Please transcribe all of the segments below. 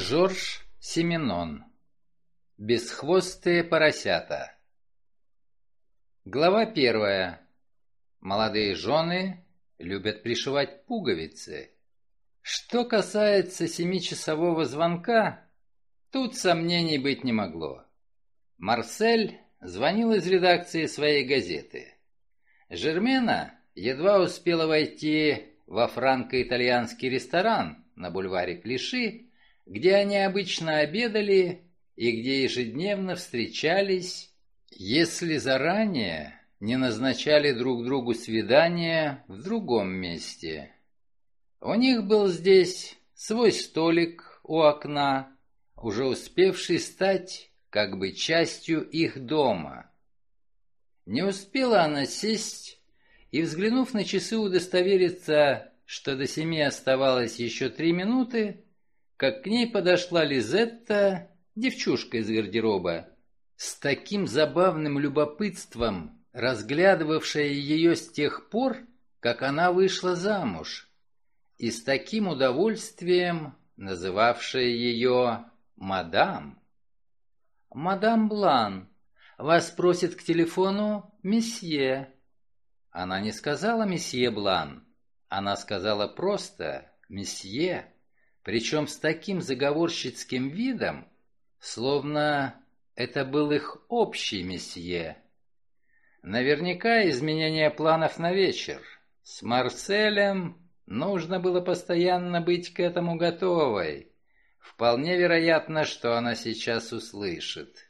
Жорж Семенон. Бесхвостые поросята. Глава первая. Молодые жены любят пришивать пуговицы. Что касается семичасового звонка, тут сомнений быть не могло. Марсель звонил из редакции своей газеты. Жермена едва успела войти во франко-итальянский ресторан на бульваре Клиши, где они обычно обедали и где ежедневно встречались, если заранее не назначали друг другу свидания в другом месте. У них был здесь свой столик у окна, уже успевший стать как бы частью их дома. Не успела она сесть и, взглянув на часы, удостовериться, что до семи оставалось еще три минуты, как к ней подошла Лизетта, девчушка из гардероба, с таким забавным любопытством, разглядывавшая ее с тех пор, как она вышла замуж, и с таким удовольствием называвшая ее «мадам». «Мадам Блан, вас просит к телефону месье». Она не сказала «месье Блан», она сказала просто «месье» причем с таким заговорщицким видом, словно это был их общий месье. Наверняка изменение планов на вечер. С Марселем нужно было постоянно быть к этому готовой. Вполне вероятно, что она сейчас услышит.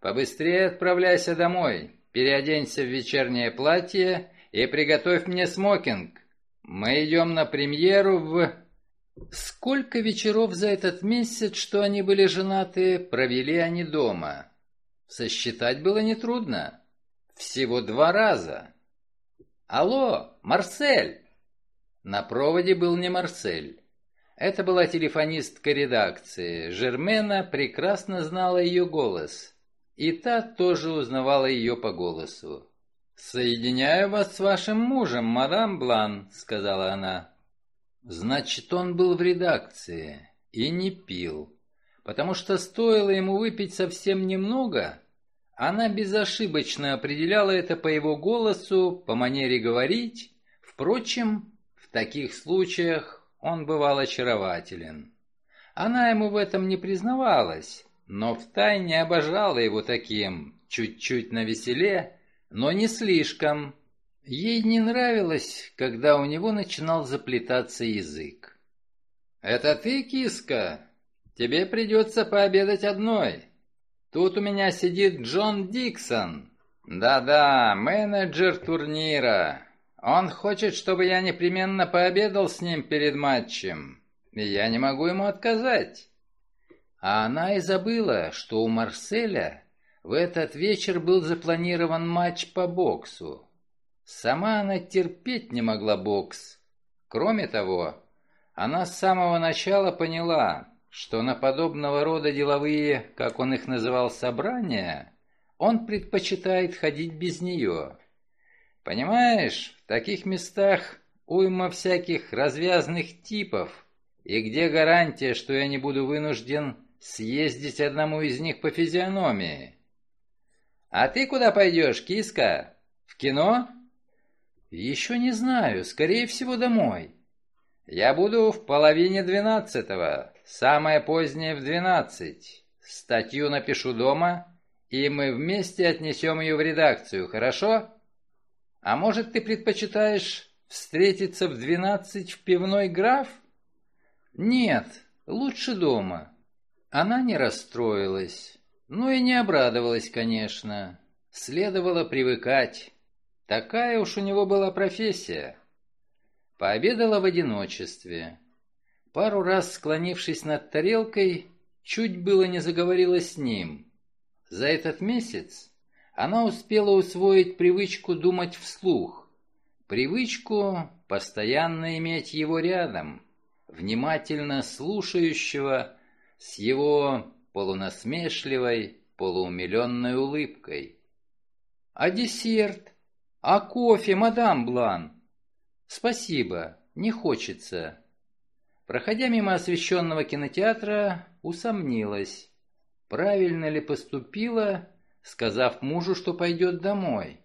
«Побыстрее отправляйся домой, переоденься в вечернее платье и приготовь мне смокинг. Мы идем на премьеру в...» Сколько вечеров за этот месяц, что они были женаты, провели они дома? Сосчитать было нетрудно. Всего два раза. «Алло, Марсель!» На проводе был не Марсель. Это была телефонистка редакции. Жермена прекрасно знала ее голос. И та тоже узнавала ее по голосу. «Соединяю вас с вашим мужем, мадам Блан», — сказала она. Значит, он был в редакции и не пил, потому что стоило ему выпить совсем немного, она безошибочно определяла это по его голосу, по манере говорить. Впрочем, в таких случаях он бывал очарователен. Она ему в этом не признавалась, но втайне обожала его таким, чуть-чуть навеселе, но не слишком, Ей не нравилось, когда у него начинал заплетаться язык. «Это ты, киска? Тебе придется пообедать одной. Тут у меня сидит Джон Диксон. Да-да, менеджер турнира. Он хочет, чтобы я непременно пообедал с ним перед матчем. И я не могу ему отказать». А она и забыла, что у Марселя в этот вечер был запланирован матч по боксу. Сама она терпеть не могла бокс. Кроме того, она с самого начала поняла, что на подобного рода деловые, как он их называл, собрания, он предпочитает ходить без нее. Понимаешь, в таких местах уйма всяких развязных типов, и где гарантия, что я не буду вынужден съездить одному из них по физиономии? А ты куда пойдешь, киска? В кино? «Еще не знаю. Скорее всего, домой». «Я буду в половине двенадцатого. Самое позднее в двенадцать. Статью напишу дома, и мы вместе отнесем ее в редакцию, хорошо? А может, ты предпочитаешь встретиться в двенадцать в пивной граф?» «Нет, лучше дома». Она не расстроилась, но и не обрадовалась, конечно. Следовало привыкать. Такая уж у него была профессия. Пообедала в одиночестве. Пару раз склонившись над тарелкой, чуть было не заговорила с ним. За этот месяц она успела усвоить привычку думать вслух, привычку постоянно иметь его рядом, внимательно слушающего с его полунасмешливой, полуумиленной улыбкой. «А десерт?» «А кофе, мадам Блан?» «Спасибо, не хочется». Проходя мимо освещенного кинотеатра, усомнилась, правильно ли поступила, сказав мужу, что пойдет домой.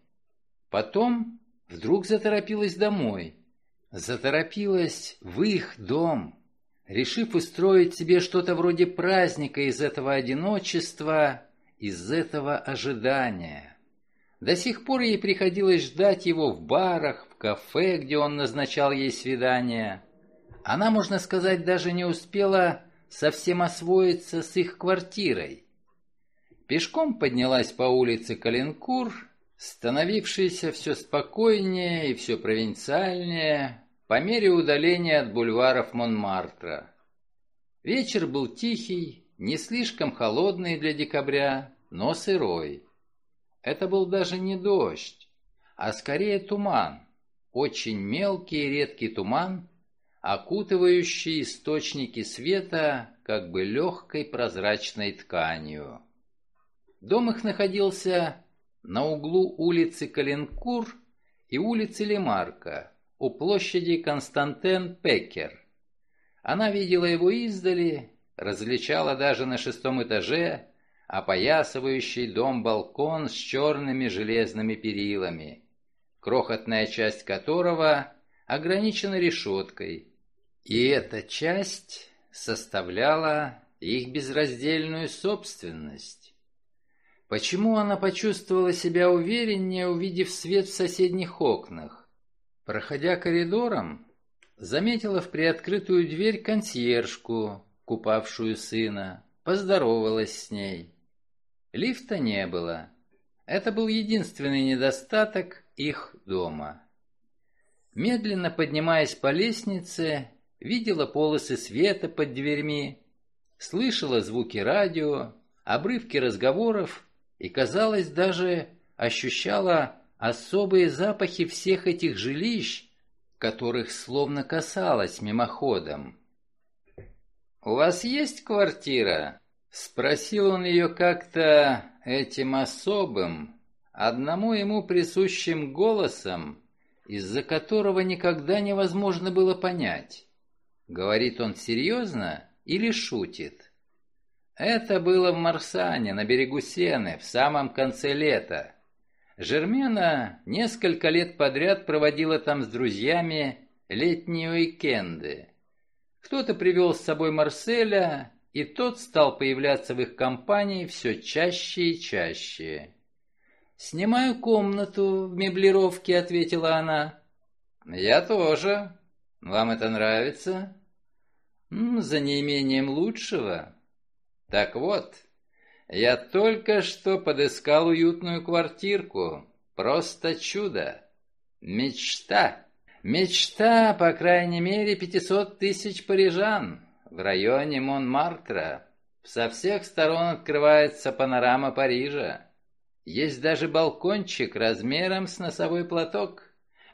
Потом вдруг заторопилась домой. Заторопилась в их дом, решив устроить себе что-то вроде праздника из этого одиночества, из этого ожидания. До сих пор ей приходилось ждать его в барах, в кафе, где он назначал ей свидания. Она, можно сказать, даже не успела совсем освоиться с их квартирой. Пешком поднялась по улице Калинкур, становившейся все спокойнее и все провинциальнее, по мере удаления от бульваров Монмартра. Вечер был тихий, не слишком холодный для декабря, но сырой. Это был даже не дождь, а скорее туман, очень мелкий и редкий туман, окутывающий источники света как бы легкой прозрачной тканью. Дом их находился на углу улицы Калинкур и улицы Лемарка, у площади Константен Пекер. Она видела его издали, различала даже на шестом этаже опоясывающий дом балкон с черными железными перилами, крохотная часть которого ограничена решеткой. И эта часть составляла их безраздельную собственность. Почему она почувствовала себя увереннее, увидев свет в соседних окнах? Проходя коридором, заметила в приоткрытую дверь консьержку, купавшую сына, поздоровалась с ней. Лифта не было. Это был единственный недостаток их дома. Медленно поднимаясь по лестнице, видела полосы света под дверьми, слышала звуки радио, обрывки разговоров и, казалось, даже ощущала особые запахи всех этих жилищ, которых словно касалось мимоходом. «У вас есть квартира?» — спросил он ее как-то этим особым, одному ему присущим голосом, из-за которого никогда невозможно было понять, говорит он серьезно или шутит. Это было в Марсане, на берегу Сены, в самом конце лета. Жермена несколько лет подряд проводила там с друзьями летние уикенды. Кто-то привел с собой Марселя, и тот стал появляться в их компании все чаще и чаще. «Снимаю комнату в меблировке», — ответила она. «Я тоже. Вам это нравится?» «За неимением лучшего». «Так вот, я только что подыскал уютную квартирку. Просто чудо. Мечта. Мечта, по крайней мере, 500 тысяч парижан в районе Монмартра. Со всех сторон открывается панорама Парижа. Есть даже балкончик размером с носовой платок,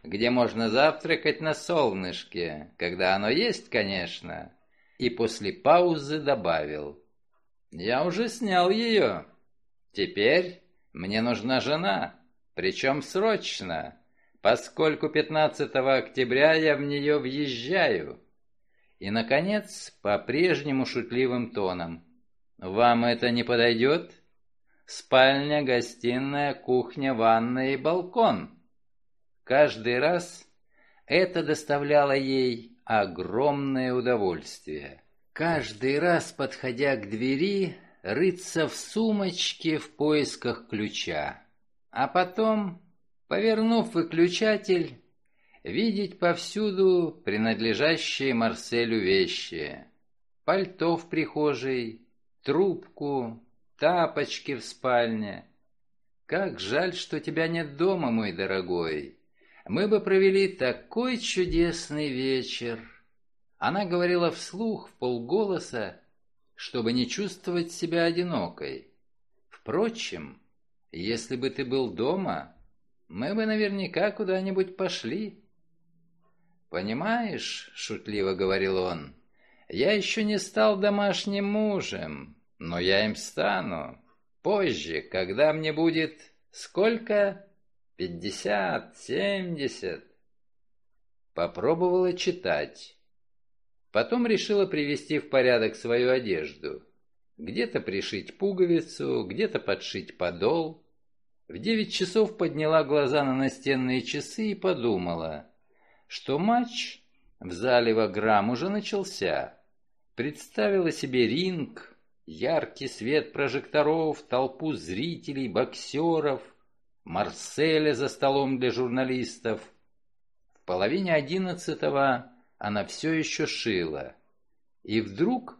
где можно завтракать на солнышке, когда оно есть, конечно. И после паузы добавил – я уже снял ее. Теперь мне нужна жена, причем срочно, поскольку 15 октября я в нее въезжаю. И, наконец, по-прежнему шутливым тоном. Вам это не подойдет? Спальня, гостиная, кухня, ванная и балкон. Каждый раз это доставляло ей огромное удовольствие. Каждый раз, подходя к двери, рыться в сумочке в поисках ключа. А потом, повернув выключатель, видеть повсюду принадлежащие Марселю вещи. Пальто в прихожей, трубку, тапочки в спальне. Как жаль, что тебя нет дома, мой дорогой. Мы бы провели такой чудесный вечер. Она говорила вслух, в полголоса, чтобы не чувствовать себя одинокой. Впрочем, если бы ты был дома, мы бы наверняка куда-нибудь пошли. «Понимаешь», — шутливо говорил он, — «я еще не стал домашним мужем, но я им стану. Позже, когда мне будет... Сколько? Пятьдесят, семьдесят». Попробовала читать. Потом решила привести в порядок свою одежду. Где-то пришить пуговицу, где-то подшить подол. В девять часов подняла глаза на настенные часы и подумала, что матч в зале Ваграм уже начался. Представила себе ринг, яркий свет прожекторов, толпу зрителей, боксеров, Марселя за столом для журналистов. В половине одиннадцатого она все еще шила. И вдруг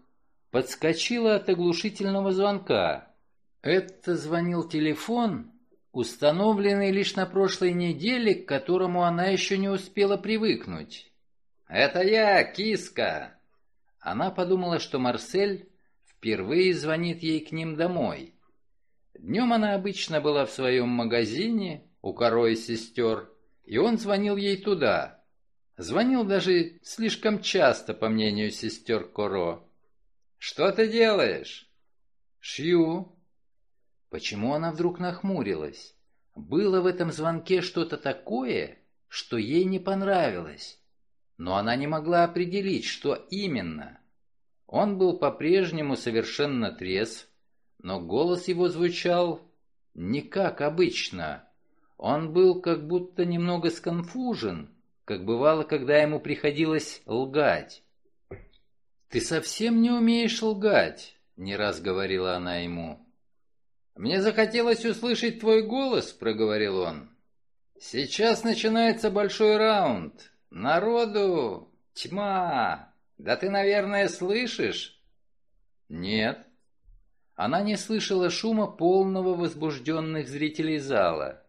подскочила от оглушительного звонка. Это звонил телефон, установленный лишь на прошлой неделе, к которому она еще не успела привыкнуть. «Это я, киска!» Она подумала, что Марсель впервые звонит ей к ним домой. Днем она обычно была в своем магазине у корой сестер, и он звонил ей туда. Звонил даже слишком часто, по мнению сестер Коро. «Что ты делаешь?» «Шью». Почему она вдруг нахмурилась? Было в этом звонке что-то такое, что ей не понравилось. Но она не могла определить, что именно. Он был по-прежнему совершенно трезв, но голос его звучал не как обычно. Он был как будто немного сконфужен, как бывало, когда ему приходилось лгать. «Ты совсем не умеешь лгать», — не раз говорила она ему. «Мне захотелось услышать твой голос», — проговорил он. «Сейчас начинается большой раунд. Народу тьма. Да ты, наверное, слышишь?» «Нет». Она не слышала шума полного возбужденных зрителей зала.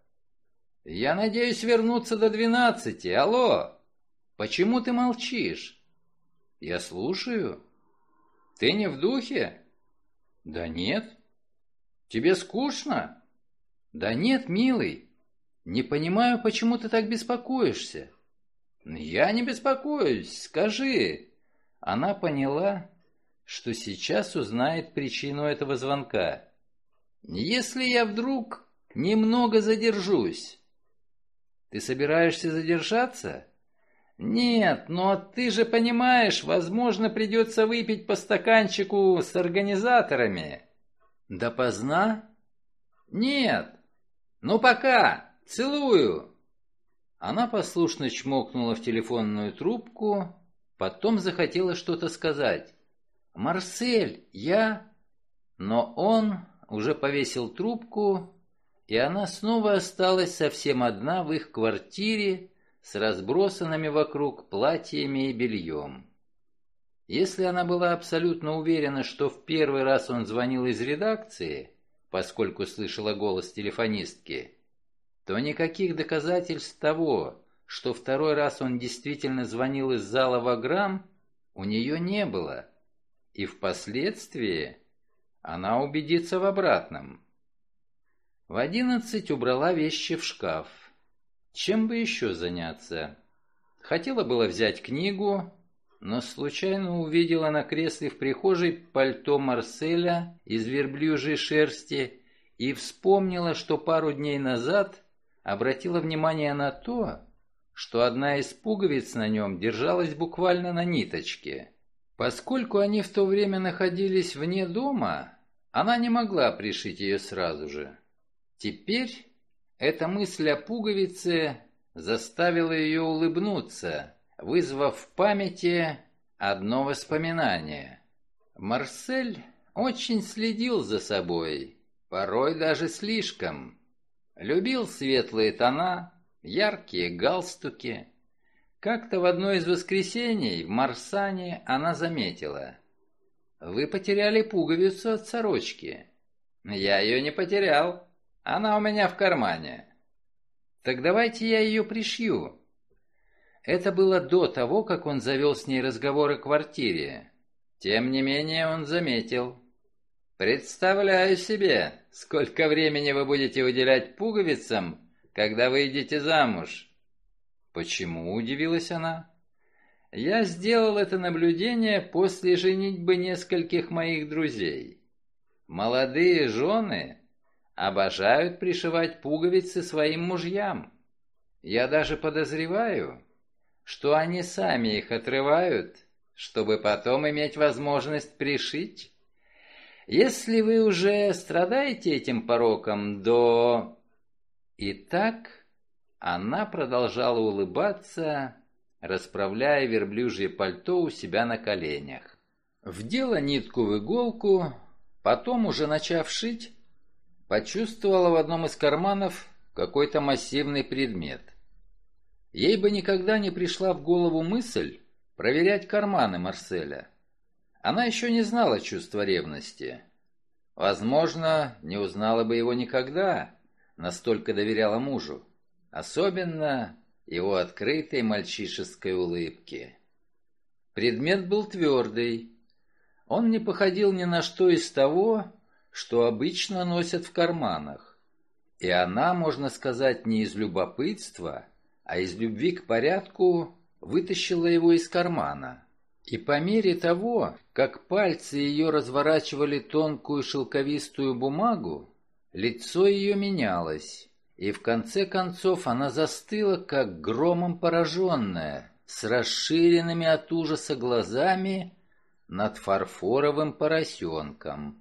«Я надеюсь вернуться до двенадцати. Алло! Почему ты молчишь?» «Я слушаю». «Ты не в духе?» «Да нет». «Тебе скучно?» «Да нет, милый. Не понимаю, почему ты так беспокоишься». «Я не беспокоюсь. Скажи». Она поняла, что сейчас узнает причину этого звонка. «Если я вдруг немного задержусь...» «Ты собираешься задержаться?» «Нет, но ты же понимаешь, возможно, придется выпить по стаканчику с организаторами». «Допоздна?» «Нет. Ну пока. Целую». Она послушно чмокнула в телефонную трубку, потом захотела что-то сказать. «Марсель, я...» Но он уже повесил трубку, и она снова осталась совсем одна в их квартире, с разбросанными вокруг платьями и бельем. Если она была абсолютно уверена, что в первый раз он звонил из редакции, поскольку слышала голос телефонистки, то никаких доказательств того, что второй раз он действительно звонил из зала Ваграм, у нее не было. И впоследствии она убедится в обратном. В одиннадцать убрала вещи в шкаф. Чем бы еще заняться? Хотела было взять книгу, но случайно увидела на кресле в прихожей пальто Марселя из верблюжьей шерсти и вспомнила, что пару дней назад обратила внимание на то, что одна из пуговиц на нем держалась буквально на ниточке. Поскольку они в то время находились вне дома, она не могла пришить ее сразу же. Теперь эта мысль о пуговице заставила ее улыбнуться, вызвав в памяти одно воспоминание. Марсель очень следил за собой, порой даже слишком. Любил светлые тона, яркие галстуки. Как-то в одно из воскресений в Марсане она заметила. «Вы потеряли пуговицу от сорочки». «Я ее не потерял», она у меня в кармане. Так давайте я ее пришью. Это было до того, как он завел с ней разговор о квартире. Тем не менее он заметил. «Представляю себе, сколько времени вы будете уделять пуговицам, когда выйдете замуж». «Почему?» – удивилась она. «Я сделал это наблюдение после женитьбы нескольких моих друзей. Молодые жены обожают пришивать пуговицы своим мужьям. Я даже подозреваю, что они сами их отрывают, чтобы потом иметь возможность пришить. Если вы уже страдаете этим пороком до... И так она продолжала улыбаться, расправляя верблюжье пальто у себя на коленях. Вдела нитку в иголку, потом, уже начав шить, почувствовала в одном из карманов какой-то массивный предмет. Ей бы никогда не пришла в голову мысль проверять карманы Марселя. Она еще не знала чувства ревности. Возможно, не узнала бы его никогда, настолько доверяла мужу. Особенно его открытой мальчишеской улыбке. Предмет был твердый. Он не походил ни на что из того, что обычно носят в карманах. И она, можно сказать, не из любопытства, а из любви к порядку вытащила его из кармана. И по мере того, как пальцы ее разворачивали тонкую шелковистую бумагу, лицо ее менялось, и в конце концов она застыла, как громом пораженная, с расширенными от ужаса глазами над фарфоровым поросенком.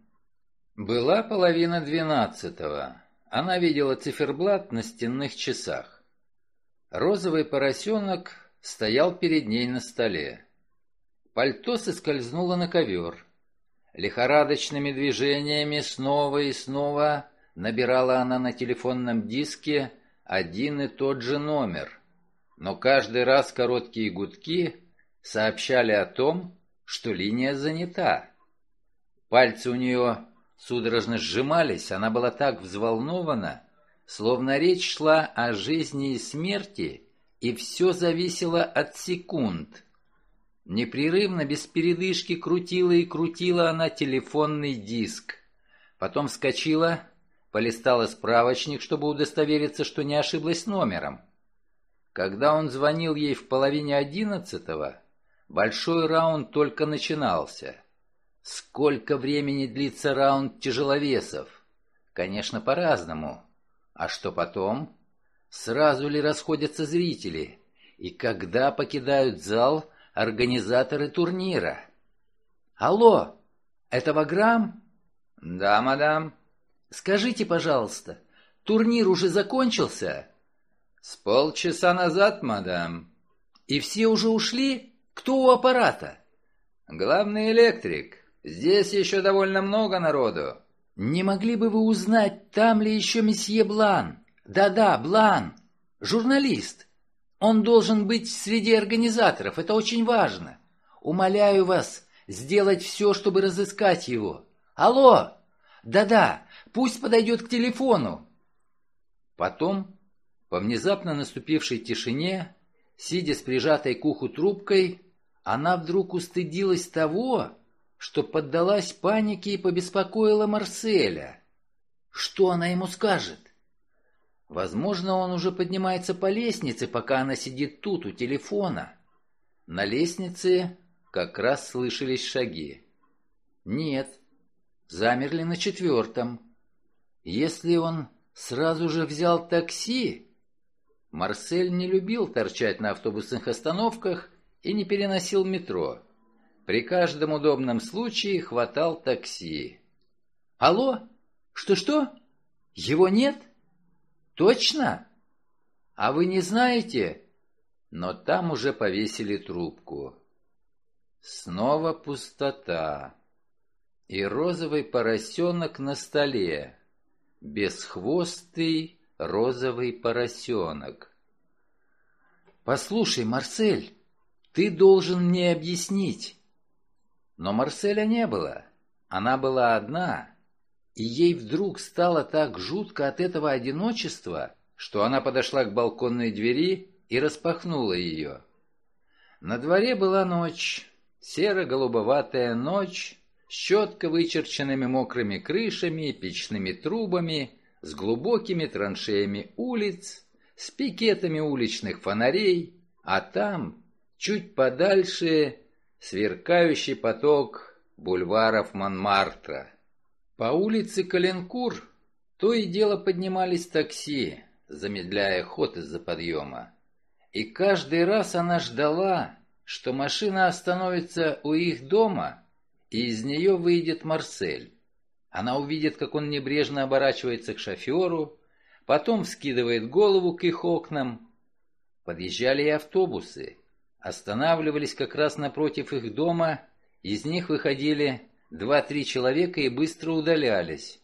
Была половина двенадцатого. Она видела циферблат на стенных часах. Розовый поросенок стоял перед ней на столе. Пальто соскользнуло на ковер. Лихорадочными движениями снова и снова набирала она на телефонном диске один и тот же номер. Но каждый раз короткие гудки сообщали о том, что линия занята. Пальцы у нее судорожно сжимались, она была так взволнована, словно речь шла о жизни и смерти, и все зависело от секунд. Непрерывно, без передышки, крутила и крутила она телефонный диск. Потом вскочила, полистала справочник, чтобы удостовериться, что не ошиблась номером. Когда он звонил ей в половине одиннадцатого, большой раунд только начинался. Сколько времени длится раунд тяжеловесов? Конечно, по-разному. А что потом? Сразу ли расходятся зрители? И когда покидают зал организаторы турнира? Алло, это Ваграм? Да, мадам. Скажите, пожалуйста, турнир уже закончился? С полчаса назад, мадам. И все уже ушли? Кто у аппарата? Главный электрик. Здесь еще довольно много народу. «Не могли бы вы узнать, там ли еще месье Блан? Да-да, Блан, журналист. Он должен быть среди организаторов, это очень важно. Умоляю вас сделать все, чтобы разыскать его. Алло! Да-да, пусть подойдет к телефону». Потом, по внезапно наступившей тишине, сидя с прижатой к уху трубкой, она вдруг устыдилась того, что поддалась панике и побеспокоила Марселя. Что она ему скажет? Возможно, он уже поднимается по лестнице, пока она сидит тут, у телефона. На лестнице как раз слышались шаги. Нет, замерли на четвертом. Если он сразу же взял такси... Марсель не любил торчать на автобусных остановках и не переносил метро. При каждом удобном случае хватал такси. «Алло? Что-что? Его нет? Точно? А вы не знаете?» Но там уже повесили трубку. Снова пустота. И розовый поросенок на столе. Бесхвостый розовый поросенок. «Послушай, Марсель, ты должен мне объяснить, но Марселя не было. Она была одна, и ей вдруг стало так жутко от этого одиночества, что она подошла к балконной двери и распахнула ее. На дворе была ночь, серо-голубоватая ночь, с четко вычерченными мокрыми крышами печными трубами, с глубокими траншеями улиц, с пикетами уличных фонарей, а там, чуть подальше, сверкающий поток бульваров Монмартра. По улице Каленкур то и дело поднимались такси, замедляя ход из-за подъема. И каждый раз она ждала, что машина остановится у их дома, и из нее выйдет Марсель. Она увидит, как он небрежно оборачивается к шоферу, потом вскидывает голову к их окнам. Подъезжали и автобусы, останавливались как раз напротив их дома, из них выходили два-три человека и быстро удалялись.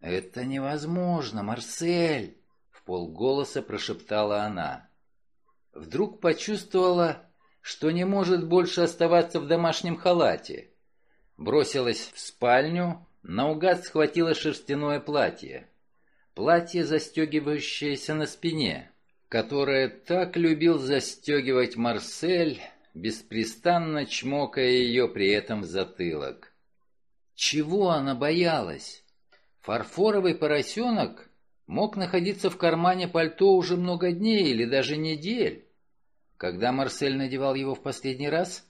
«Это невозможно, Марсель!» — в полголоса прошептала она. Вдруг почувствовала, что не может больше оставаться в домашнем халате. Бросилась в спальню, наугад схватила шерстяное платье. Платье, застегивающееся на спине, которое так любил застегивать Марсель, беспрестанно чмокая ее при этом в затылок. Чего она боялась? Фарфоровый поросенок мог находиться в кармане пальто уже много дней или даже недель. Когда Марсель надевал его в последний раз,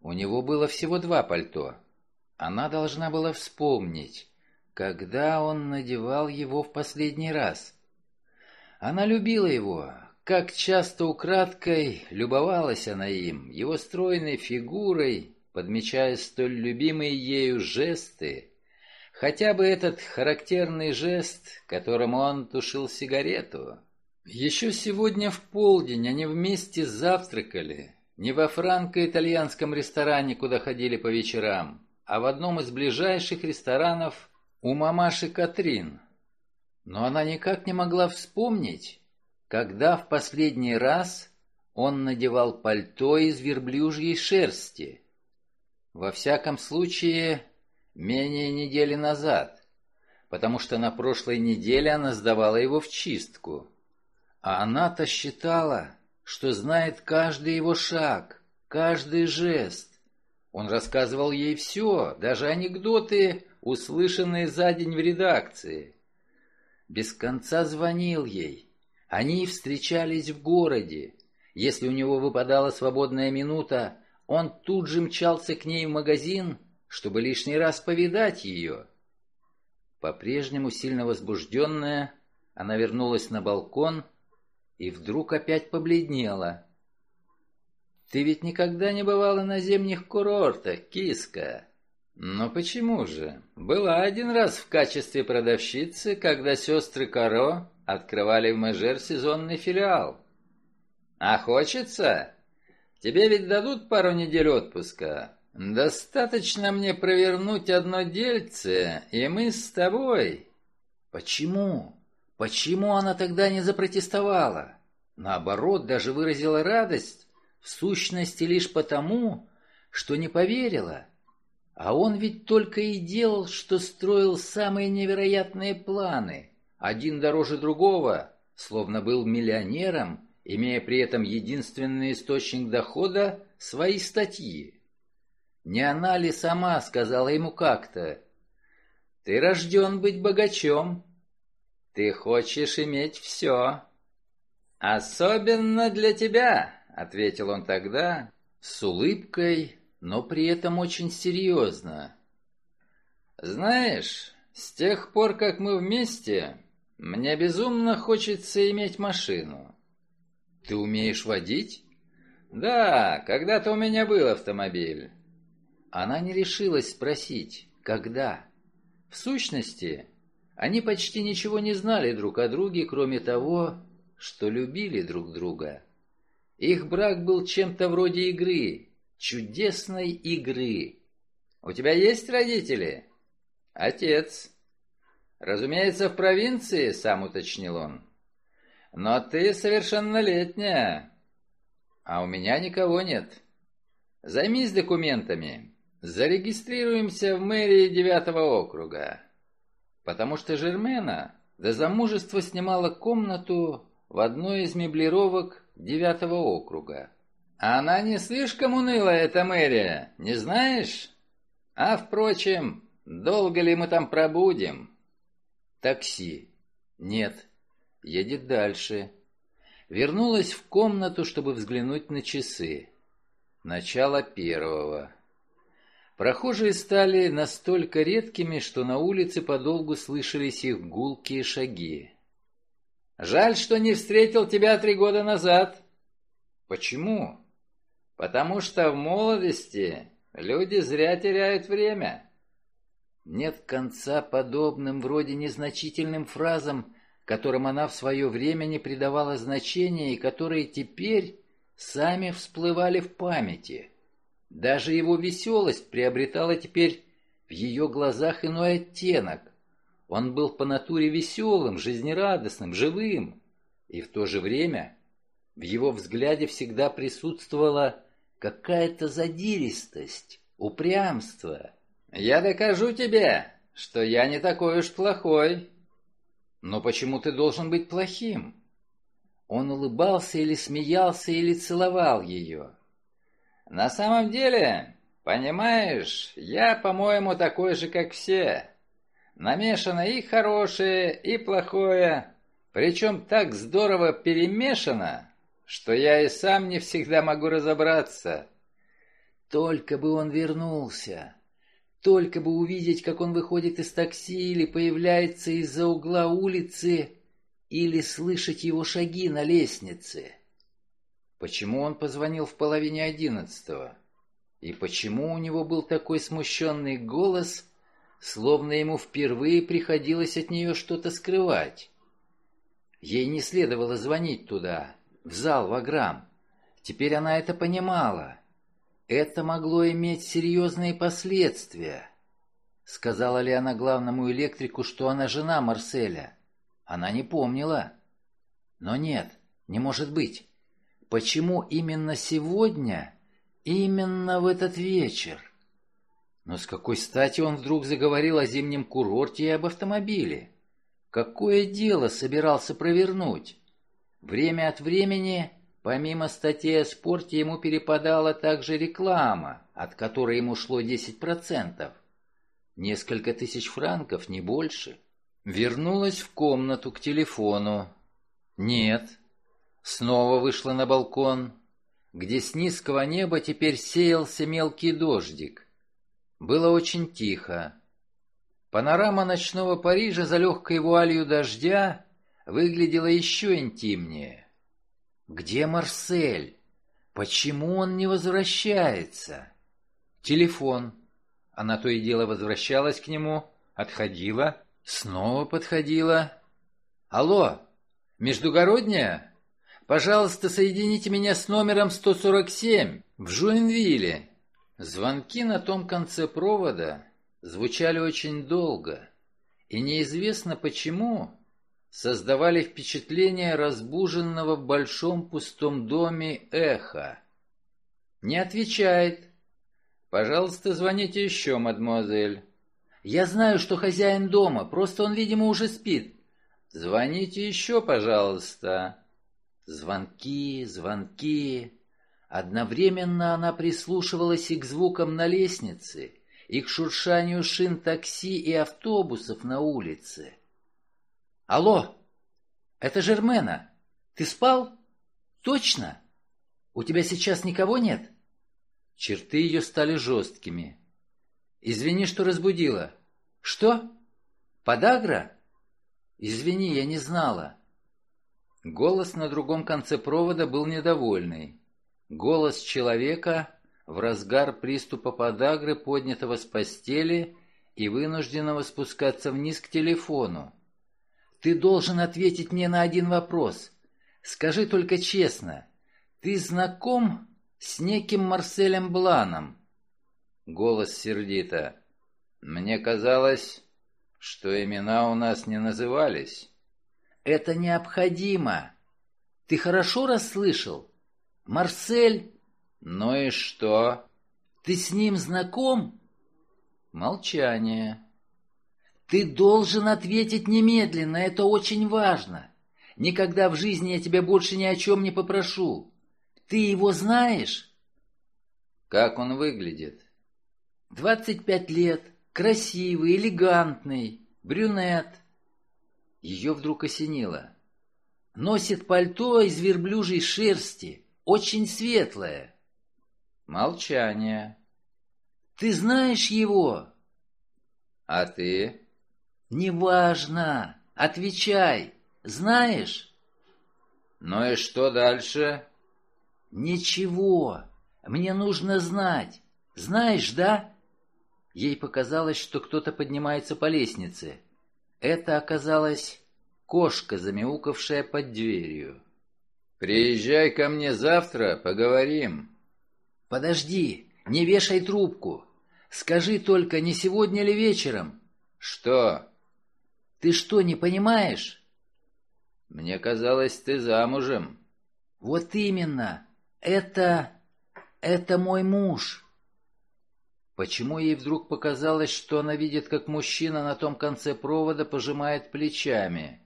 у него было всего два пальто. Она должна была вспомнить, когда он надевал его в последний раз. Она любила его, как часто украдкой любовалась она им, его стройной фигурой, подмечая столь любимые ею жесты, хотя бы этот характерный жест, которым он тушил сигарету. Еще сегодня в полдень они вместе завтракали, не во франко-итальянском ресторане, куда ходили по вечерам, а в одном из ближайших ресторанов у мамаши Катрин. Но она никак не могла вспомнить, когда в последний раз он надевал пальто из верблюжьей шерсти. Во всяком случае, менее недели назад, потому что на прошлой неделе она сдавала его в чистку. А она-то считала, что знает каждый его шаг, каждый жест. Он рассказывал ей все, даже анекдоты, услышанные за день в редакции. Без конца звонил ей. Они встречались в городе. Если у него выпадала свободная минута, он тут же мчался к ней в магазин, чтобы лишний раз повидать ее. По-прежнему сильно возбужденная, она вернулась на балкон и вдруг опять побледнела. «Ты ведь никогда не бывала на зимних курортах, киска?» «Но почему же? Была один раз в качестве продавщицы, когда сестры Каро открывали в Межер сезонный филиал. А хочется? Тебе ведь дадут пару недель отпуска. Достаточно мне провернуть одно дельце, и мы с тобой. Почему? Почему она тогда не запротестовала? Наоборот, даже выразила радость, в сущности лишь потому, что не поверила. А он ведь только и делал, что строил самые невероятные планы, один дороже другого, словно был миллионером имея при этом единственный источник дохода – свои статьи. Не она ли сама сказала ему как-то, «Ты рожден быть богачом, ты хочешь иметь все». «Особенно для тебя», — ответил он тогда, с улыбкой, но при этом очень серьезно. «Знаешь, с тех пор, как мы вместе, мне безумно хочется иметь машину. Ты умеешь водить? Да, когда-то у меня был автомобиль. Она не решилась спросить, когда. В сущности, они почти ничего не знали друг о друге, кроме того, что любили друг друга. Их брак был чем-то вроде игры, чудесной игры. «У тебя есть родители?» «Отец». «Разумеется, в провинции», — сам уточнил он. Но ты совершеннолетняя. А у меня никого нет. Займись документами. Зарегистрируемся в мэрии девятого округа. Потому что Жермена до замужества снимала комнату в одной из меблировок девятого округа. Она не слишком уныла, эта мэрия, не знаешь? А, впрочем, долго ли мы там пробудем? Такси. Нет, едет дальше. Вернулась в комнату, чтобы взглянуть на часы. Начало первого. Прохожие стали настолько редкими, что на улице подолгу слышались их гулкие шаги. «Жаль, что не встретил тебя три года назад». «Почему?» Потому что в молодости люди зря теряют время. Нет конца подобным вроде незначительным фразам, которым она в свое время не придавала значения и которые теперь сами всплывали в памяти. Даже его веселость приобретала теперь в ее глазах иной оттенок. Он был по натуре веселым, жизнерадостным, живым, и в то же время в его взгляде всегда присутствовала какая-то задиристость, упрямство, «Я докажу тебе, что я не такой уж плохой». «Но почему ты должен быть плохим?» Он улыбался или смеялся, или целовал ее. «На самом деле, понимаешь, я, по-моему, такой же, как все. Намешано и хорошее, и плохое, причем так здорово перемешано, что я и сам не всегда могу разобраться». Только бы он вернулся. Только бы увидеть, как он выходит из такси или появляется из-за угла улицы, или слышать его шаги на лестнице. Почему он позвонил в половине одиннадцатого? И почему у него был такой смущенный голос, словно ему впервые приходилось от нее что-то скрывать? Ей не следовало звонить туда, в зал Ваграм. Теперь она это понимала. Это могло иметь серьезные последствия. Сказала ли она главному электрику, что она жена Марселя? Она не помнила. Но нет, не может быть. Почему именно сегодня, именно в этот вечер? Но с какой стати он вдруг заговорил о зимнем курорте и об автомобиле? Какое дело собирался провернуть? Время от времени Помимо статей о спорте ему перепадала также реклама, от которой ему шло 10%. Несколько тысяч франков, не больше. Вернулась в комнату к телефону. Нет. Снова вышла на балкон, где с низкого неба теперь сеялся мелкий дождик. Было очень тихо. Панорама ночного Парижа за легкой вуалью дождя выглядела еще интимнее. Где Марсель? Почему он не возвращается? Телефон. Она то и дело возвращалась к нему, отходила, снова подходила. Алло, междугородняя? Пожалуйста, соедините меня с номером 147 в Жуинвилле. Звонки на том конце провода звучали очень долго, и неизвестно почему создавали впечатление разбуженного в большом пустом доме эха. «Не отвечает. Пожалуйста, звоните еще, мадемуазель». «Я знаю, что хозяин дома, просто он, видимо, уже спит». «Звоните еще, пожалуйста». Звонки, звонки. Одновременно она прислушивалась и к звукам на лестнице, и к шуршанию шин такси и автобусов на улице. «Алло! Это Жермена! Ты спал? Точно? У тебя сейчас никого нет?» Черты ее стали жесткими. «Извини, что разбудила». «Что? Подагра?» «Извини, я не знала». Голос на другом конце провода был недовольный. Голос человека в разгар приступа подагры, поднятого с постели и вынужденного спускаться вниз к телефону. Ты должен ответить мне на один вопрос. Скажи только честно, ты знаком с неким Марселем Бланом?» Голос сердито. «Мне казалось, что имена у нас не назывались». «Это необходимо. Ты хорошо расслышал? Марсель...» «Ну и что?» «Ты с ним знаком?» Молчание. Ты должен ответить немедленно, это очень важно. Никогда в жизни я тебя больше ни о чем не попрошу. Ты его знаешь? Как он выглядит? Двадцать пять лет, красивый, элегантный, брюнет. Ее вдруг осенило. Носит пальто из верблюжьей шерсти, очень светлое. Молчание. Ты знаешь его? А ты? «Неважно. Отвечай. Знаешь?» «Ну и что дальше?» «Ничего. Мне нужно знать. Знаешь, да?» Ей показалось, что кто-то поднимается по лестнице. Это оказалась кошка, замяукавшая под дверью. «Приезжай ко мне завтра, поговорим». «Подожди, не вешай трубку. Скажи только, не сегодня ли вечером?» «Что?» «Ты что, не понимаешь?» «Мне казалось, ты замужем». «Вот именно. Это... это мой муж». Почему ей вдруг показалось, что она видит, как мужчина на том конце провода пожимает плечами?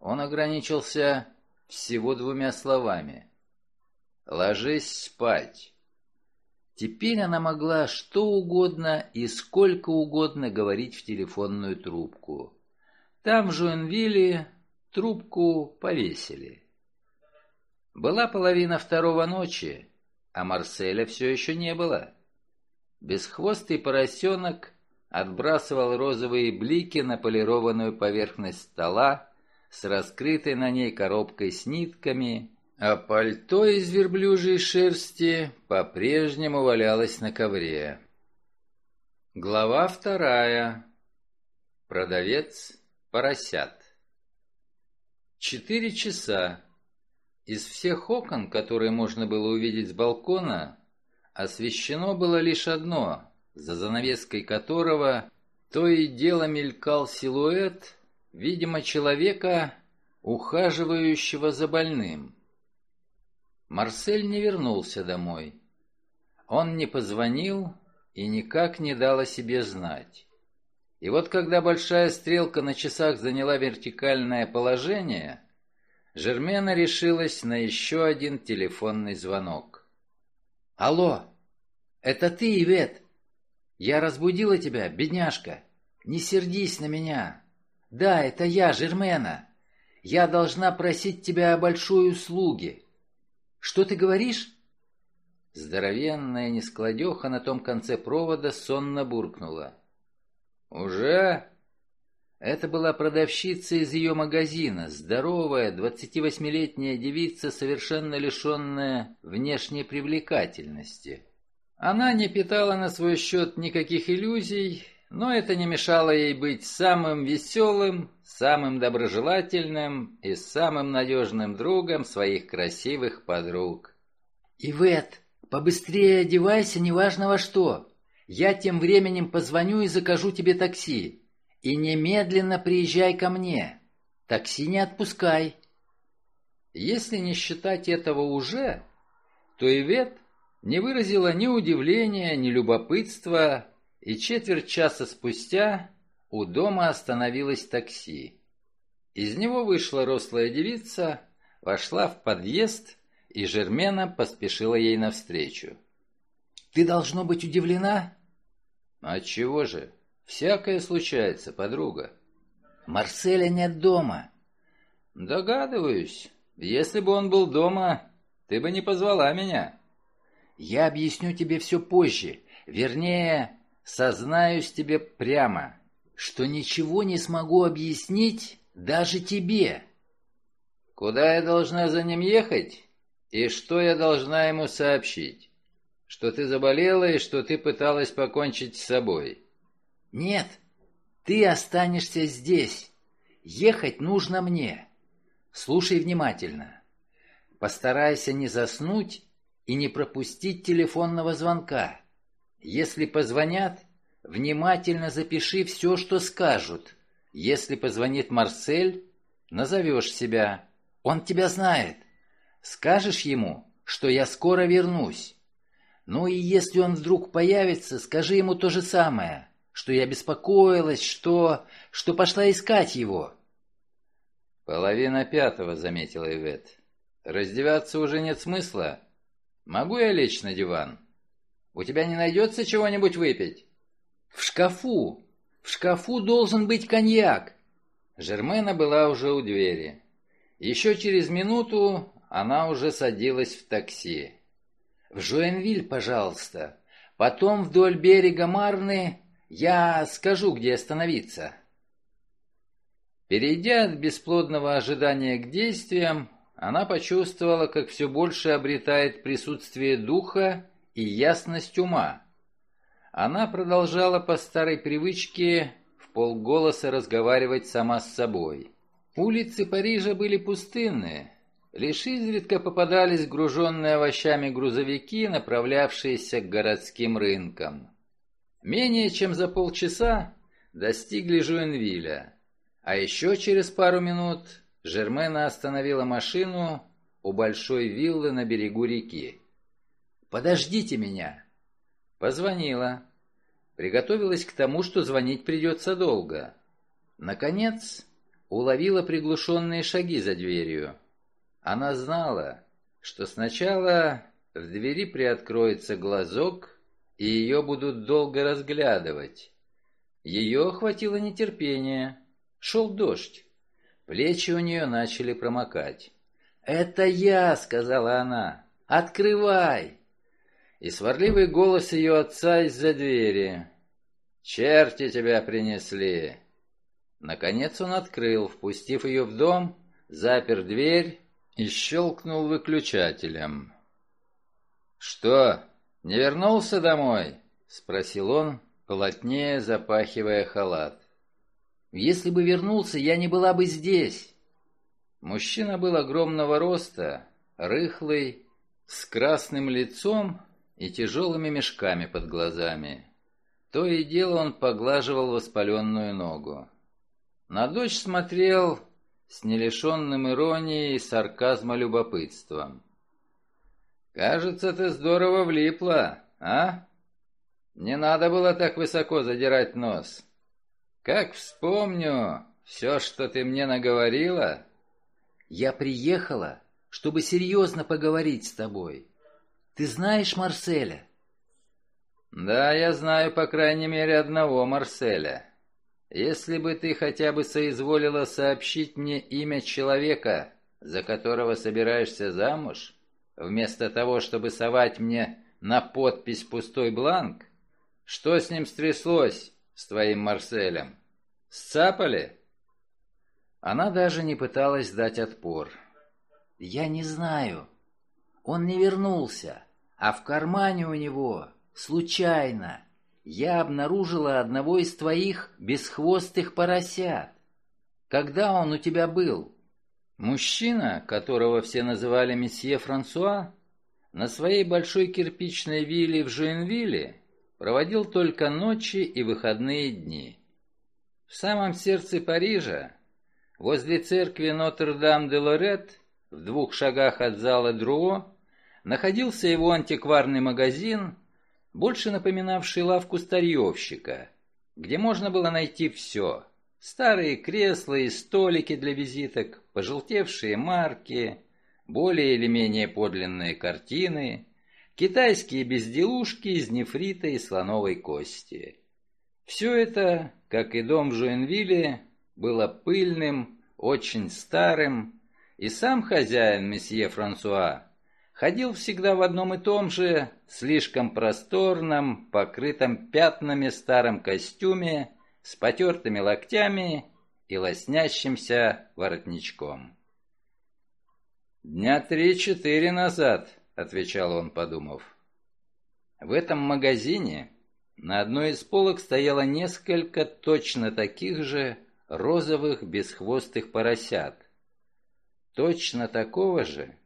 Он ограничился всего двумя словами. «Ложись спать». Теперь она могла что угодно и сколько угодно говорить в телефонную трубку. Там в Жуэнвилле трубку повесили. Была половина второго ночи, а Марселя все еще не было. Бесхвостый поросенок отбрасывал розовые блики на полированную поверхность стола с раскрытой на ней коробкой с нитками, а пальто из верблюжьей шерсти по-прежнему валялось на ковре. Глава вторая. Продавец поросят. Четыре часа. Из всех окон, которые можно было увидеть с балкона, освещено было лишь одно, за занавеской которого то и дело мелькал силуэт, видимо, человека, ухаживающего за больным. Марсель не вернулся домой. Он не позвонил и никак не дал о себе знать. И вот когда большая стрелка на часах заняла вертикальное положение, Жермена решилась на еще один телефонный звонок. «Алло, это ты, Ивет? Я разбудила тебя, бедняжка. Не сердись на меня. Да, это я, Жермена. Я должна просить тебя о большой услуге. Что ты говоришь?» Здоровенная нескладеха на том конце провода сонно буркнула. «Уже?» Это была продавщица из ее магазина, здоровая, 28-летняя девица, совершенно лишенная внешней привлекательности. Она не питала на свой счет никаких иллюзий, но это не мешало ей быть самым веселым, самым доброжелательным и самым надежным другом своих красивых подруг. «Ивет, побыстрее одевайся, неважно во что. Я тем временем позвоню и закажу тебе такси. И немедленно приезжай ко мне. Такси не отпускай». Если не считать этого уже, то Ивет не выразила ни удивления, ни любопытства, и четверть часа спустя у дома остановилось такси. Из него вышла рослая девица, вошла в подъезд, и Жермена поспешила ей навстречу. «Ты должно быть удивлена?» «А чего же? Всякое случается, подруга». «Марселя нет дома». «Догадываюсь. Если бы он был дома, ты бы не позвала меня». «Я объясню тебе все позже. Вернее, Сознаюсь тебе прямо, что ничего не смогу объяснить даже тебе. Куда я должна за ним ехать? И что я должна ему сообщить? Что ты заболела и что ты пыталась покончить с собой? Нет, ты останешься здесь. Ехать нужно мне. Слушай внимательно. Постарайся не заснуть и не пропустить телефонного звонка. Если позвонят, внимательно запиши все, что скажут. Если позвонит Марсель, назовешь себя. Он тебя знает. Скажешь ему, что я скоро вернусь. Ну и если он вдруг появится, скажи ему то же самое, что я беспокоилась, что... что пошла искать его. Половина пятого, заметила Ивет. Раздеваться уже нет смысла. Могу я лечь на диван? У тебя не найдется чего-нибудь выпить?» «В шкафу! В шкафу должен быть коньяк!» Жермена была уже у двери. Еще через минуту она уже садилась в такси. «В Жуэнвиль, пожалуйста. Потом вдоль берега Марны я скажу, где остановиться». Перейдя от бесплодного ожидания к действиям, она почувствовала, как все больше обретает присутствие духа и ясность ума. Она продолжала по старой привычке в полголоса разговаривать сама с собой. Улицы Парижа были пустынные, Лишь изредка попадались груженные овощами грузовики, направлявшиеся к городским рынкам. Менее чем за полчаса достигли Жуэнвиля, а еще через пару минут Жермена остановила машину у большой виллы на берегу реки. «Подождите меня!» Позвонила. Приготовилась к тому, что звонить придется долго. Наконец, уловила приглушенные шаги за дверью. Она знала, что сначала в двери приоткроется глазок, и ее будут долго разглядывать. Ее охватило нетерпение. Шел дождь. Плечи у нее начали промокать. «Это я!» — сказала она. «Открывай!» И сварливый голос ее отца из-за двери. «Черти тебя принесли!» Наконец он открыл, впустив ее в дом, запер дверь и щелкнул выключателем. «Что, не вернулся домой?» — спросил он, плотнее запахивая халат. «Если бы вернулся, я не была бы здесь». Мужчина был огромного роста, рыхлый, с красным лицом и тяжелыми мешками под глазами. То и дело он поглаживал воспаленную ногу. На дочь смотрел с нелишенным иронии и сарказма любопытством. «Кажется, ты здорово влипла, а? Не надо было так высоко задирать нос. Как вспомню все, что ты мне наговорила...» «Я приехала, чтобы серьезно поговорить с тобой. Ты знаешь Марселя?» «Да, я знаю, по крайней мере, одного Марселя. Если бы ты хотя бы соизволила сообщить мне имя человека, за которого собираешься замуж, вместо того, чтобы совать мне на подпись пустой бланк, что с ним стряслось, с твоим Марселем? Сцапали?» Она даже не пыталась дать отпор. «Я не знаю. Он не вернулся, а в кармане у него, случайно, я обнаружила одного из твоих бесхвостых поросят. Когда он у тебя был? Мужчина, которого все называли месье Франсуа, на своей большой кирпичной вилле в Жуинвилле проводил только ночи и выходные дни. В самом сердце Парижа, возле церкви Нотр-Дам-де-Лорет, в двух шагах от зала Друо, находился его антикварный магазин – больше напоминавший лавку старьевщика, где можно было найти все. Старые кресла и столики для визиток, пожелтевшие марки, более или менее подлинные картины, китайские безделушки из нефрита и слоновой кости. Все это, как и дом в Жуэнвилле, было пыльным, очень старым, и сам хозяин, месье Франсуа, ходил всегда в одном и том же, слишком просторном, покрытом пятнами старом костюме, с потертыми локтями и лоснящимся воротничком. «Дня три-четыре назад», — отвечал он, подумав. В этом магазине на одной из полок стояло несколько точно таких же розовых бесхвостых поросят. Точно такого же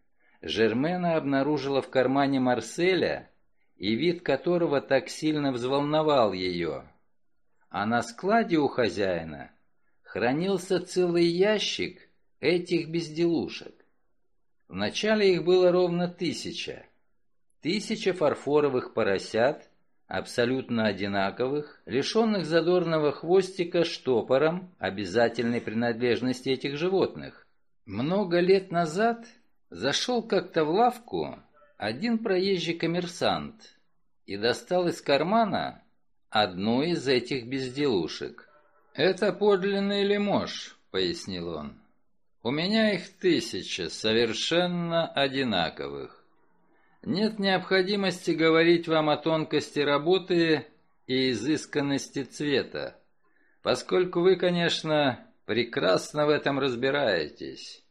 Жермена обнаружила в кармане Марселя, и вид которого так сильно взволновал ее. А на складе у хозяина хранился целый ящик этих безделушек. Вначале их было ровно тысяча. Тысяча фарфоровых поросят, абсолютно одинаковых, лишенных задорного хвостика штопором обязательной принадлежности этих животных. Много лет назад Зашел как-то в лавку один проезжий коммерсант и достал из кармана одну из этих безделушек. «Это подлинный лимож», — пояснил он. «У меня их тысяча, совершенно одинаковых. Нет необходимости говорить вам о тонкости работы и изысканности цвета, поскольку вы, конечно, прекрасно в этом разбираетесь.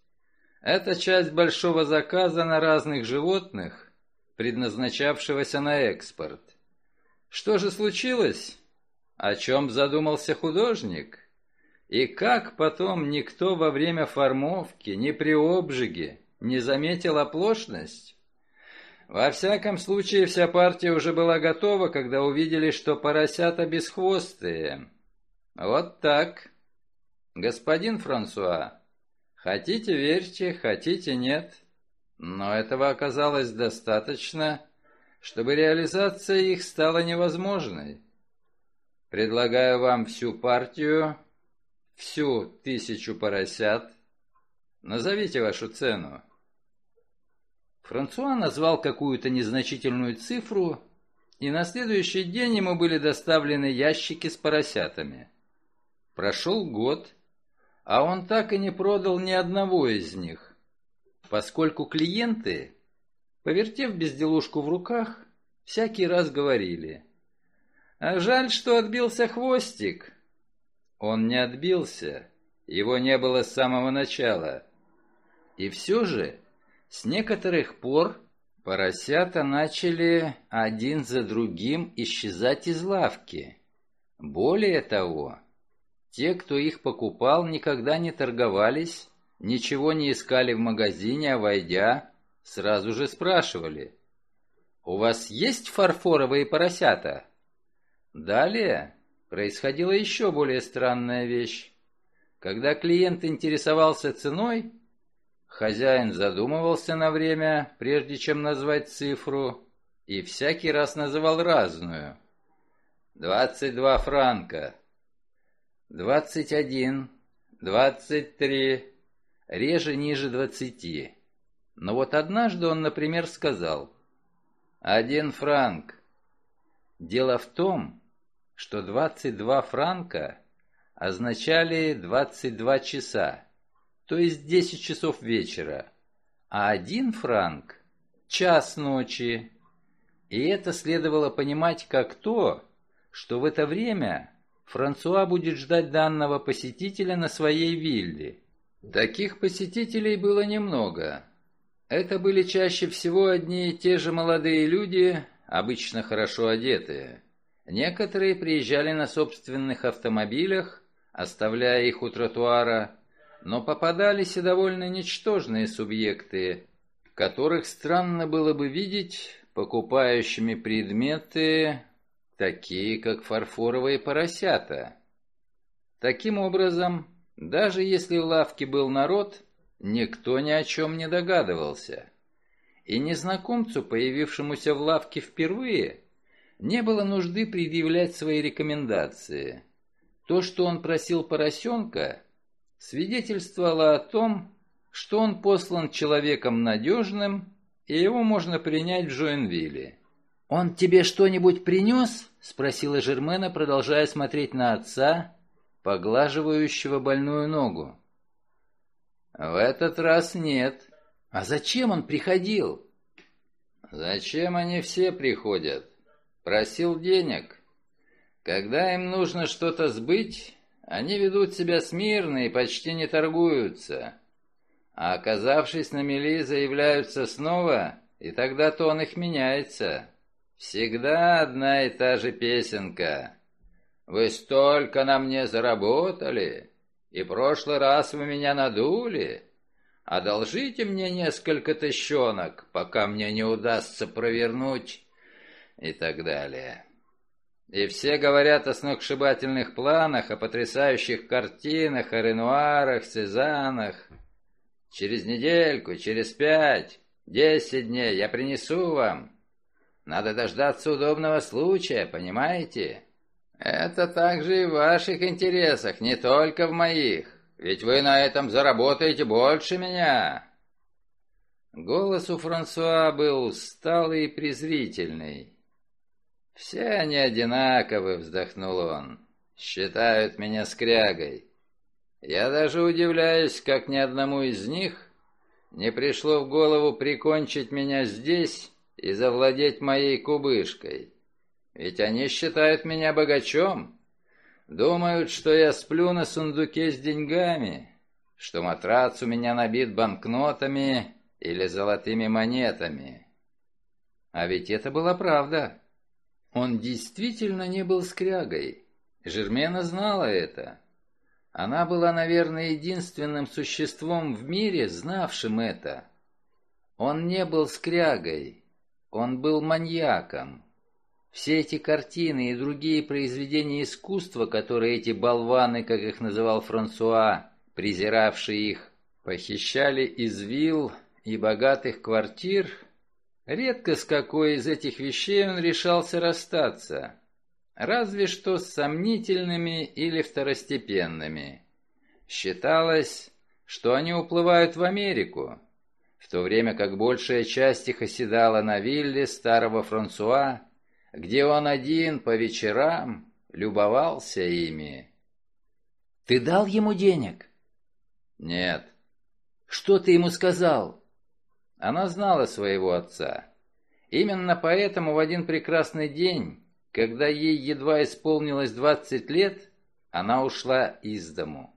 Это часть большого заказа на разных животных, предназначавшегося на экспорт. Что же случилось? О чем задумался художник? И как потом никто во время формовки, ни при обжиге, не заметил оплошность? Во всяком случае, вся партия уже была готова, когда увидели, что поросята бесхвостые. Вот так. Господин Франсуа, хотите верьте, хотите нет. Но этого оказалось достаточно, чтобы реализация их стала невозможной. Предлагаю вам всю партию, всю тысячу поросят. Назовите вашу цену. Франсуа назвал какую-то незначительную цифру, и на следующий день ему были доставлены ящики с поросятами. Прошел год, а он так и не продал ни одного из них, поскольку клиенты, повертев безделушку в руках, всякий раз говорили «А жаль, что отбился хвостик». Он не отбился, его не было с самого начала. И все же с некоторых пор поросята начали один за другим исчезать из лавки. Более того, те, кто их покупал, никогда не торговались, ничего не искали в магазине, а войдя, сразу же спрашивали. «У вас есть фарфоровые поросята?» Далее происходила еще более странная вещь. Когда клиент интересовался ценой, Хозяин задумывался на время, прежде чем назвать цифру, и всякий раз называл разную. «Двадцать два франка», «двадцать один», «двадцать три», реже ниже двадцати. Но вот однажды он, например, сказал «один франк». Дело в том, что двадцать два франка означали двадцать два часа то есть 10 часов вечера, а один франк – час ночи. И это следовало понимать как то, что в это время Франсуа будет ждать данного посетителя на своей вилле. Таких посетителей было немного. Это были чаще всего одни и те же молодые люди, обычно хорошо одетые. Некоторые приезжали на собственных автомобилях, оставляя их у тротуара, но попадались и довольно ничтожные субъекты, которых странно было бы видеть покупающими предметы, такие как фарфоровые поросята. Таким образом, даже если в лавке был народ, никто ни о чем не догадывался. И незнакомцу, появившемуся в лавке впервые, не было нужды предъявлять свои рекомендации. То, что он просил поросенка, свидетельствовало о том, что он послан человеком надежным, и его можно принять в Жуэнвилле. «Он тебе что-нибудь принес?» — спросила Жермена, продолжая смотреть на отца, поглаживающего больную ногу. «В этот раз нет». «А зачем он приходил?» «Зачем они все приходят?» «Просил денег. Когда им нужно что-то сбыть, они ведут себя смирно и почти не торгуются. А оказавшись на мели, заявляются снова, и тогда тон их меняется. Всегда одна и та же песенка. «Вы столько на мне заработали, и прошлый раз вы меня надули. Одолжите мне несколько тыщенок, пока мне не удастся провернуть» и так далее. И все говорят о сногсшибательных планах, о потрясающих картинах, о Ренуарах, Сезанах. Через недельку, через пять, десять дней я принесу вам. Надо дождаться удобного случая, понимаете? Это также и в ваших интересах, не только в моих. Ведь вы на этом заработаете больше меня. Голос у Франсуа был усталый и презрительный. «Все они одинаковы», — вздохнул он. «Считают меня скрягой. Я даже удивляюсь, как ни одному из них не пришло в голову прикончить меня здесь и завладеть моей кубышкой. Ведь они считают меня богачом. Думают, что я сплю на сундуке с деньгами, что матрац у меня набит банкнотами или золотыми монетами. А ведь это была правда. Он действительно не был скрягой. Жермена знала это. Она была, наверное, единственным существом в мире, знавшим это. Он не был скрягой, он был маньяком. Все эти картины и другие произведения искусства, которые эти болваны, как их называл Франсуа, презиравшие их, похищали из вилл и богатых квартир, редко с какой из этих вещей он решался расстаться разве что с сомнительными или второстепенными. Считалось, что они уплывают в Америку, в то время как большая часть их оседала на вилле старого Франсуа, где он один по вечерам любовался ими. «Ты дал ему денег?» «Нет». «Что ты ему сказал?» Она знала своего отца. Именно поэтому в один прекрасный день когда ей едва исполнилось двадцать лет, она ушла из дому.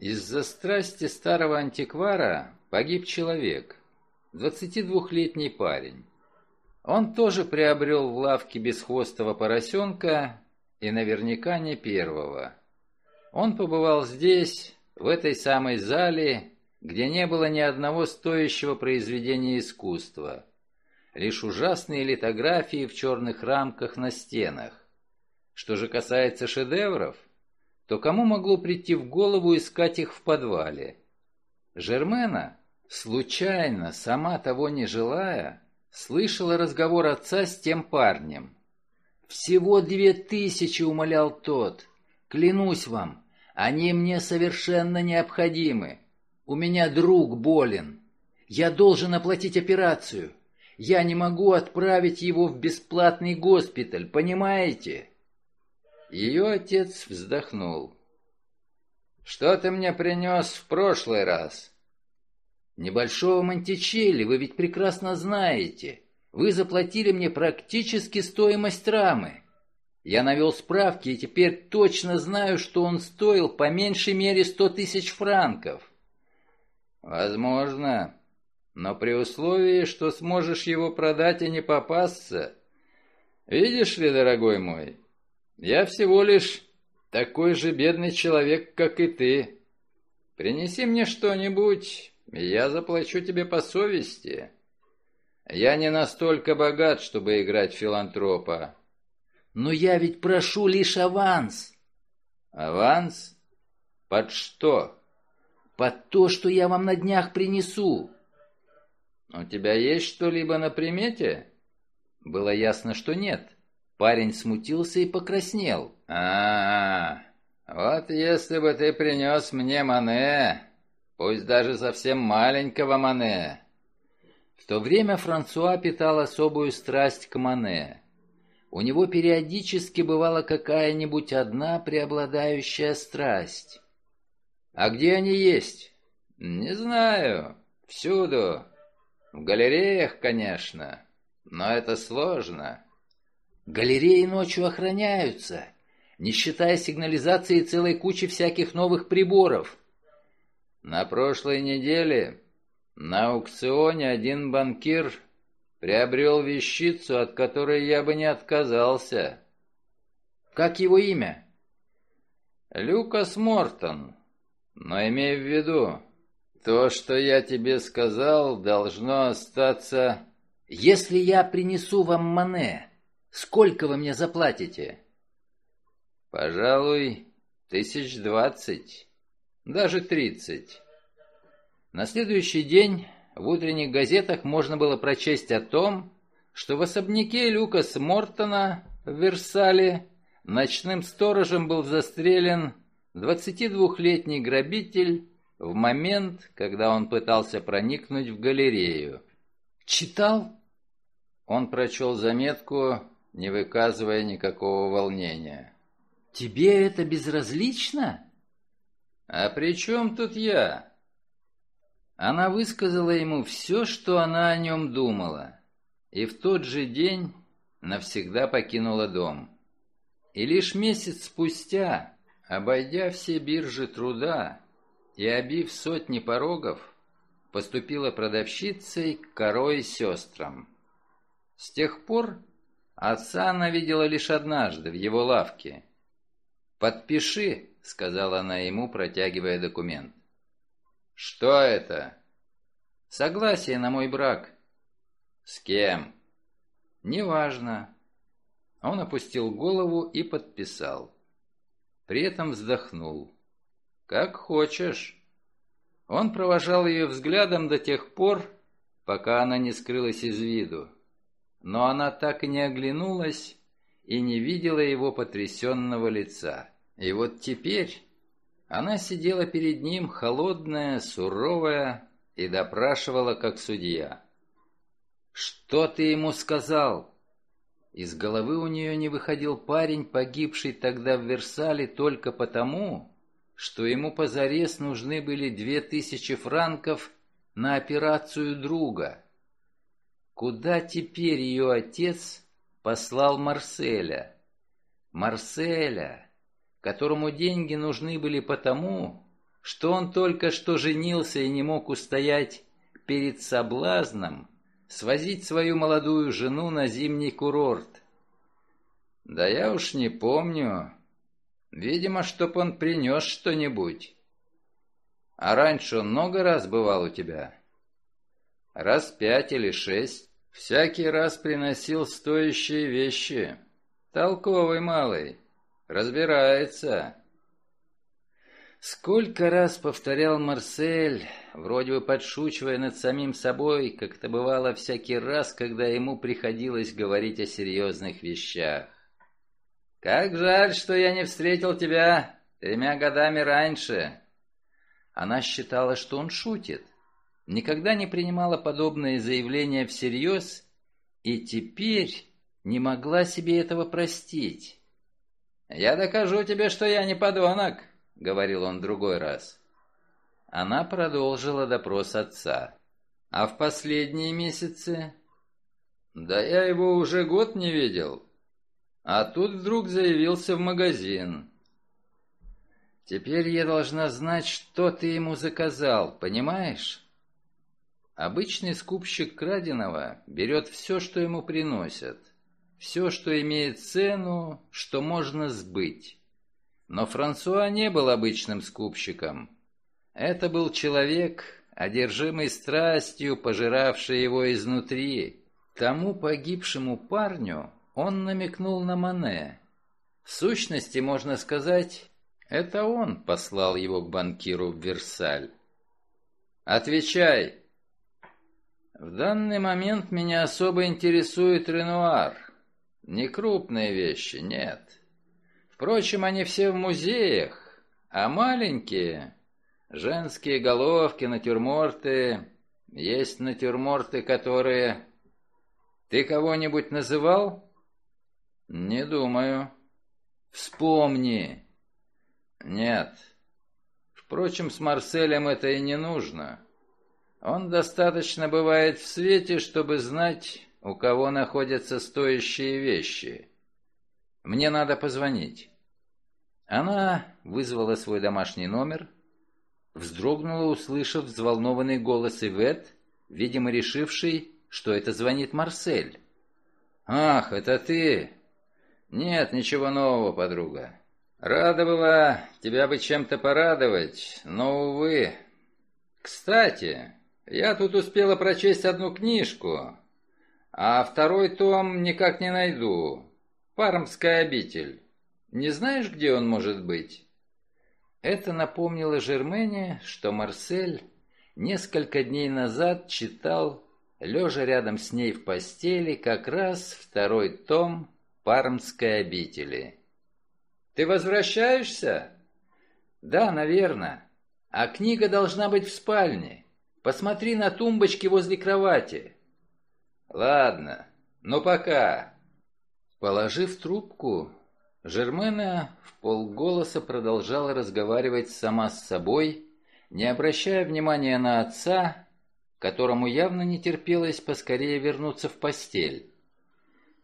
Из-за страсти старого антиквара погиб человек, 22-летний парень. Он тоже приобрел в лавке бесхвостого поросенка и наверняка не первого. Он побывал здесь, в этой самой зале, где не было ни одного стоящего произведения искусства лишь ужасные литографии в черных рамках на стенах. Что же касается шедевров, то кому могло прийти в голову искать их в подвале? Жермена, случайно, сама того не желая, слышала разговор отца с тем парнем. «Всего две тысячи», — умолял тот. «Клянусь вам, они мне совершенно необходимы. У меня друг болен. Я должен оплатить операцию. Я не могу отправить его в бесплатный госпиталь, понимаете?» Ее отец вздохнул. «Что ты мне принес в прошлый раз?» «Небольшого мантичелли, вы ведь прекрасно знаете. Вы заплатили мне практически стоимость рамы. Я навел справки и теперь точно знаю, что он стоил по меньшей мере сто тысяч франков». «Возможно но при условии, что сможешь его продать и не попасться. Видишь ли, дорогой мой, я всего лишь такой же бедный человек, как и ты. Принеси мне что-нибудь, я заплачу тебе по совести. Я не настолько богат, чтобы играть филантропа. Но я ведь прошу лишь аванс. Аванс? Под что? Под то, что я вам на днях принесу. «У тебя есть что-либо на примете?» Было ясно, что нет. Парень смутился и покраснел. а, -а, -а вот если бы ты принес мне Мане, пусть даже совсем маленького Мане». В то время Франсуа питал особую страсть к Мане. У него периодически бывала какая-нибудь одна преобладающая страсть. «А где они есть?» «Не знаю. Всюду. В галереях, конечно, но это сложно. Галереи ночью охраняются, не считая сигнализации целой кучи всяких новых приборов. На прошлой неделе на аукционе один банкир приобрел вещицу, от которой я бы не отказался. Как его имя? Люкас Мортон. Но имей в виду, то, что я тебе сказал, должно остаться... Если я принесу вам Мане, сколько вы мне заплатите? Пожалуй, тысяч двадцать, даже тридцать. На следующий день в утренних газетах можно было прочесть о том, что в особняке Люкас Мортона в Версале ночным сторожем был застрелен 22-летний грабитель в момент, когда он пытался проникнуть в галерею. «Читал?» Он прочел заметку, не выказывая никакого волнения. «Тебе это безразлично?» «А при чем тут я?» Она высказала ему все, что она о нем думала, и в тот же день навсегда покинула дом. И лишь месяц спустя, обойдя все биржи труда, и, обив сотни порогов, поступила продавщицей к корой сестрам. С тех пор отца она видела лишь однажды в его лавке. «Подпиши», — сказала она ему, протягивая документ. «Что это?» «Согласие на мой брак». «С кем?» «Неважно». Он опустил голову и подписал. При этом вздохнул. «Как хочешь». Он провожал ее взглядом до тех пор, пока она не скрылась из виду. Но она так и не оглянулась и не видела его потрясенного лица. И вот теперь она сидела перед ним, холодная, суровая, и допрашивала, как судья. «Что ты ему сказал?» Из головы у нее не выходил парень, погибший тогда в Версале только потому, что ему позарез нужны были две тысячи франков на операцию друга. Куда теперь ее отец послал Марселя? Марселя! Которому деньги нужны были потому, что он только что женился и не мог устоять перед соблазном свозить свою молодую жену на зимний курорт. Да я уж не помню. Видимо, чтоб он принес что-нибудь. А раньше он много раз бывал у тебя? Раз пять или шесть. Всякий раз приносил стоящие вещи. Толковый малый. Разбирается. Сколько раз повторял Марсель, вроде бы подшучивая над самим собой, как это бывало всякий раз, когда ему приходилось говорить о серьезных вещах. «Как жаль, что я не встретил тебя тремя годами раньше!» Она считала, что он шутит, никогда не принимала подобные заявления всерьез и теперь не могла себе этого простить. «Я докажу тебе, что я не подонок», — говорил он другой раз. Она продолжила допрос отца. «А в последние месяцы?» «Да я его уже год не видел. А тут вдруг заявился в магазин». «Теперь я должна знать, что ты ему заказал, понимаешь?» Обычный скупщик краденого берет все, что ему приносят все, что имеет цену, что можно сбыть. Но Франсуа не был обычным скупщиком. Это был человек, одержимый страстью, пожиравший его изнутри. Тому погибшему парню он намекнул на Мане. В сущности, можно сказать, это он послал его к банкиру в Версаль. «Отвечай!» «В данный момент меня особо интересует Ренуар. Не крупные вещи, нет. Впрочем, они все в музеях, а маленькие — женские головки, натюрморты. Есть натюрморты, которые... Ты кого-нибудь называл? Не думаю. Вспомни. Нет. Впрочем, с Марселем это и не нужно. Он достаточно бывает в свете, чтобы знать, у кого находятся стоящие вещи. Мне надо позвонить». Она вызвала свой домашний номер, вздрогнула, услышав взволнованный голос Ивет, видимо, решивший, что это звонит Марсель. «Ах, это ты!» «Нет, ничего нового, подруга. Рада была тебя бы чем-то порадовать, но, увы. Кстати, я тут успела прочесть одну книжку, а второй том никак не найду. Пармская обитель. Не знаешь, где он может быть?» Это напомнило Жермене, что Марсель несколько дней назад читал, лежа рядом с ней в постели, как раз второй том Пармской обители. «Ты возвращаешься?» «Да, наверное. А книга должна быть в спальне. Посмотри на тумбочке возле кровати. «Ладно, ну пока». Положив трубку, Жермена в полголоса продолжала разговаривать сама с собой, не обращая внимания на отца, которому явно не терпелось поскорее вернуться в постель.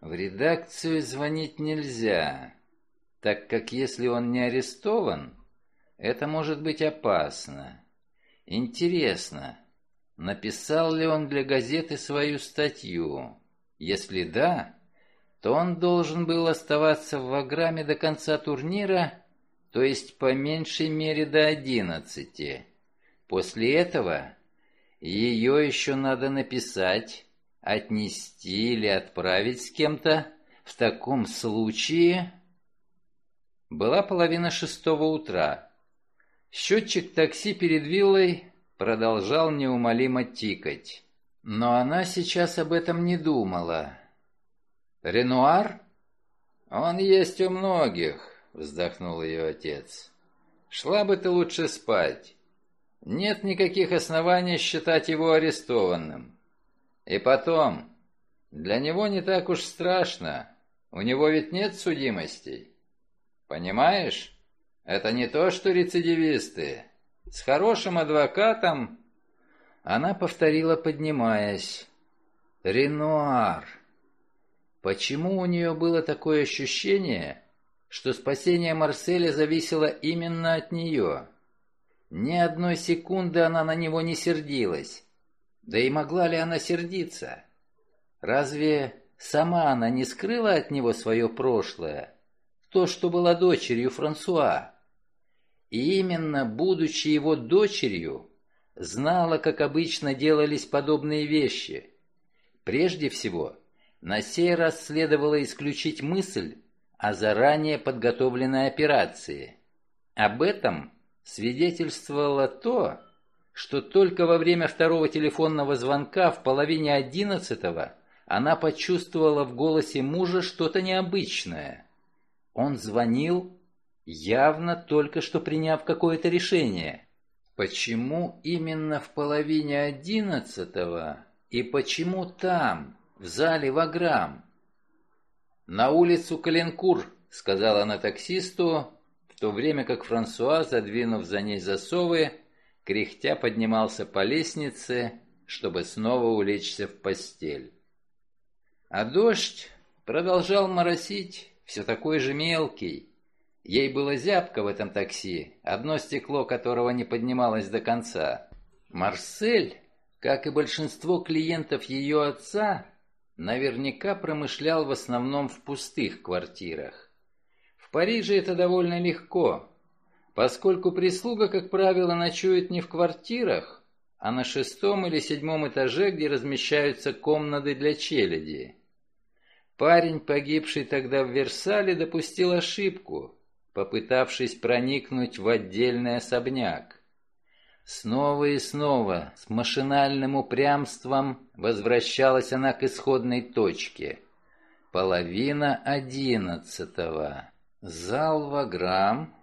В редакцию звонить нельзя, так как если он не арестован, это может быть опасно. Интересно, Написал ли он для газеты свою статью? Если да, то он должен был оставаться в Ваграме до конца турнира, то есть по меньшей мере до одиннадцати. После этого ее еще надо написать, отнести или отправить с кем-то. В таком случае... Была половина шестого утра. Счетчик такси перед виллой продолжал неумолимо тикать. Но она сейчас об этом не думала. «Ренуар?» «Он есть у многих», — вздохнул ее отец. «Шла бы ты лучше спать. Нет никаких оснований считать его арестованным. И потом, для него не так уж страшно. У него ведь нет судимостей. Понимаешь? Это не то, что рецидивисты. С хорошим адвокатом...» Она повторила, поднимаясь. «Ренуар». Почему у нее было такое ощущение, что спасение Марселя зависело именно от нее? Ни одной секунды она на него не сердилась. Да и могла ли она сердиться? Разве сама она не скрыла от него свое прошлое? То, что была дочерью Франсуа. И именно, будучи его дочерью, знала, как обычно делались подобные вещи. Прежде всего, на сей раз следовало исключить мысль о заранее подготовленной операции. Об этом свидетельствовало то, что только во время второго телефонного звонка в половине одиннадцатого она почувствовала в голосе мужа что-то необычное. Он звонил, явно только что приняв какое-то решение. Почему именно в половине одиннадцатого и почему там, в зале Ваграм. «На улицу Каленкур», — сказала она таксисту, в то время как Франсуа, задвинув за ней засовы, кряхтя поднимался по лестнице, чтобы снова улечься в постель. А дождь продолжал моросить, все такой же мелкий. Ей было зябко в этом такси, одно стекло которого не поднималось до конца. Марсель, как и большинство клиентов ее отца, наверняка промышлял в основном в пустых квартирах. В Париже это довольно легко, поскольку прислуга, как правило, ночует не в квартирах, а на шестом или седьмом этаже, где размещаются комнаты для челяди. Парень, погибший тогда в Версале, допустил ошибку, попытавшись проникнуть в отдельный особняк. Снова и снова, с машинальным упрямством, возвращалась она к исходной точке. Половина одиннадцатого. Зал Ваграм,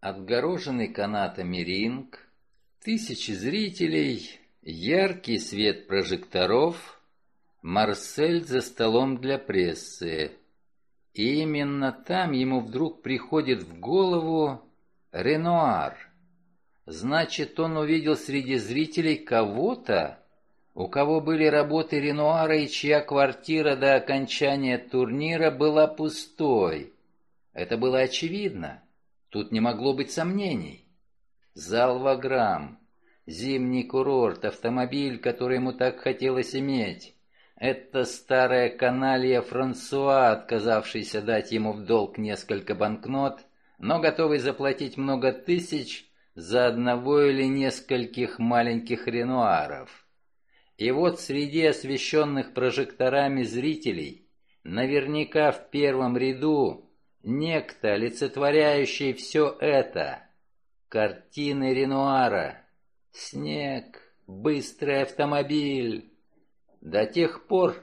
отгороженный канатами ринг, тысячи зрителей, яркий свет прожекторов, Марсель за столом для прессы. И именно там ему вдруг приходит в голову Ренуар — Значит, он увидел среди зрителей кого-то, у кого были работы Ренуара и чья квартира до окончания турнира была пустой. Это было очевидно. Тут не могло быть сомнений. Зал Ваграм, зимний курорт, автомобиль, который ему так хотелось иметь. Это старая каналья Франсуа, отказавшийся дать ему в долг несколько банкнот, но готовый заплатить много тысяч за одного или нескольких маленьких ренуаров. И вот среди освещенных прожекторами зрителей, наверняка в первом ряду, некто, олицетворяющий все это. Картины Ренуара. Снег, быстрый автомобиль. До тех пор,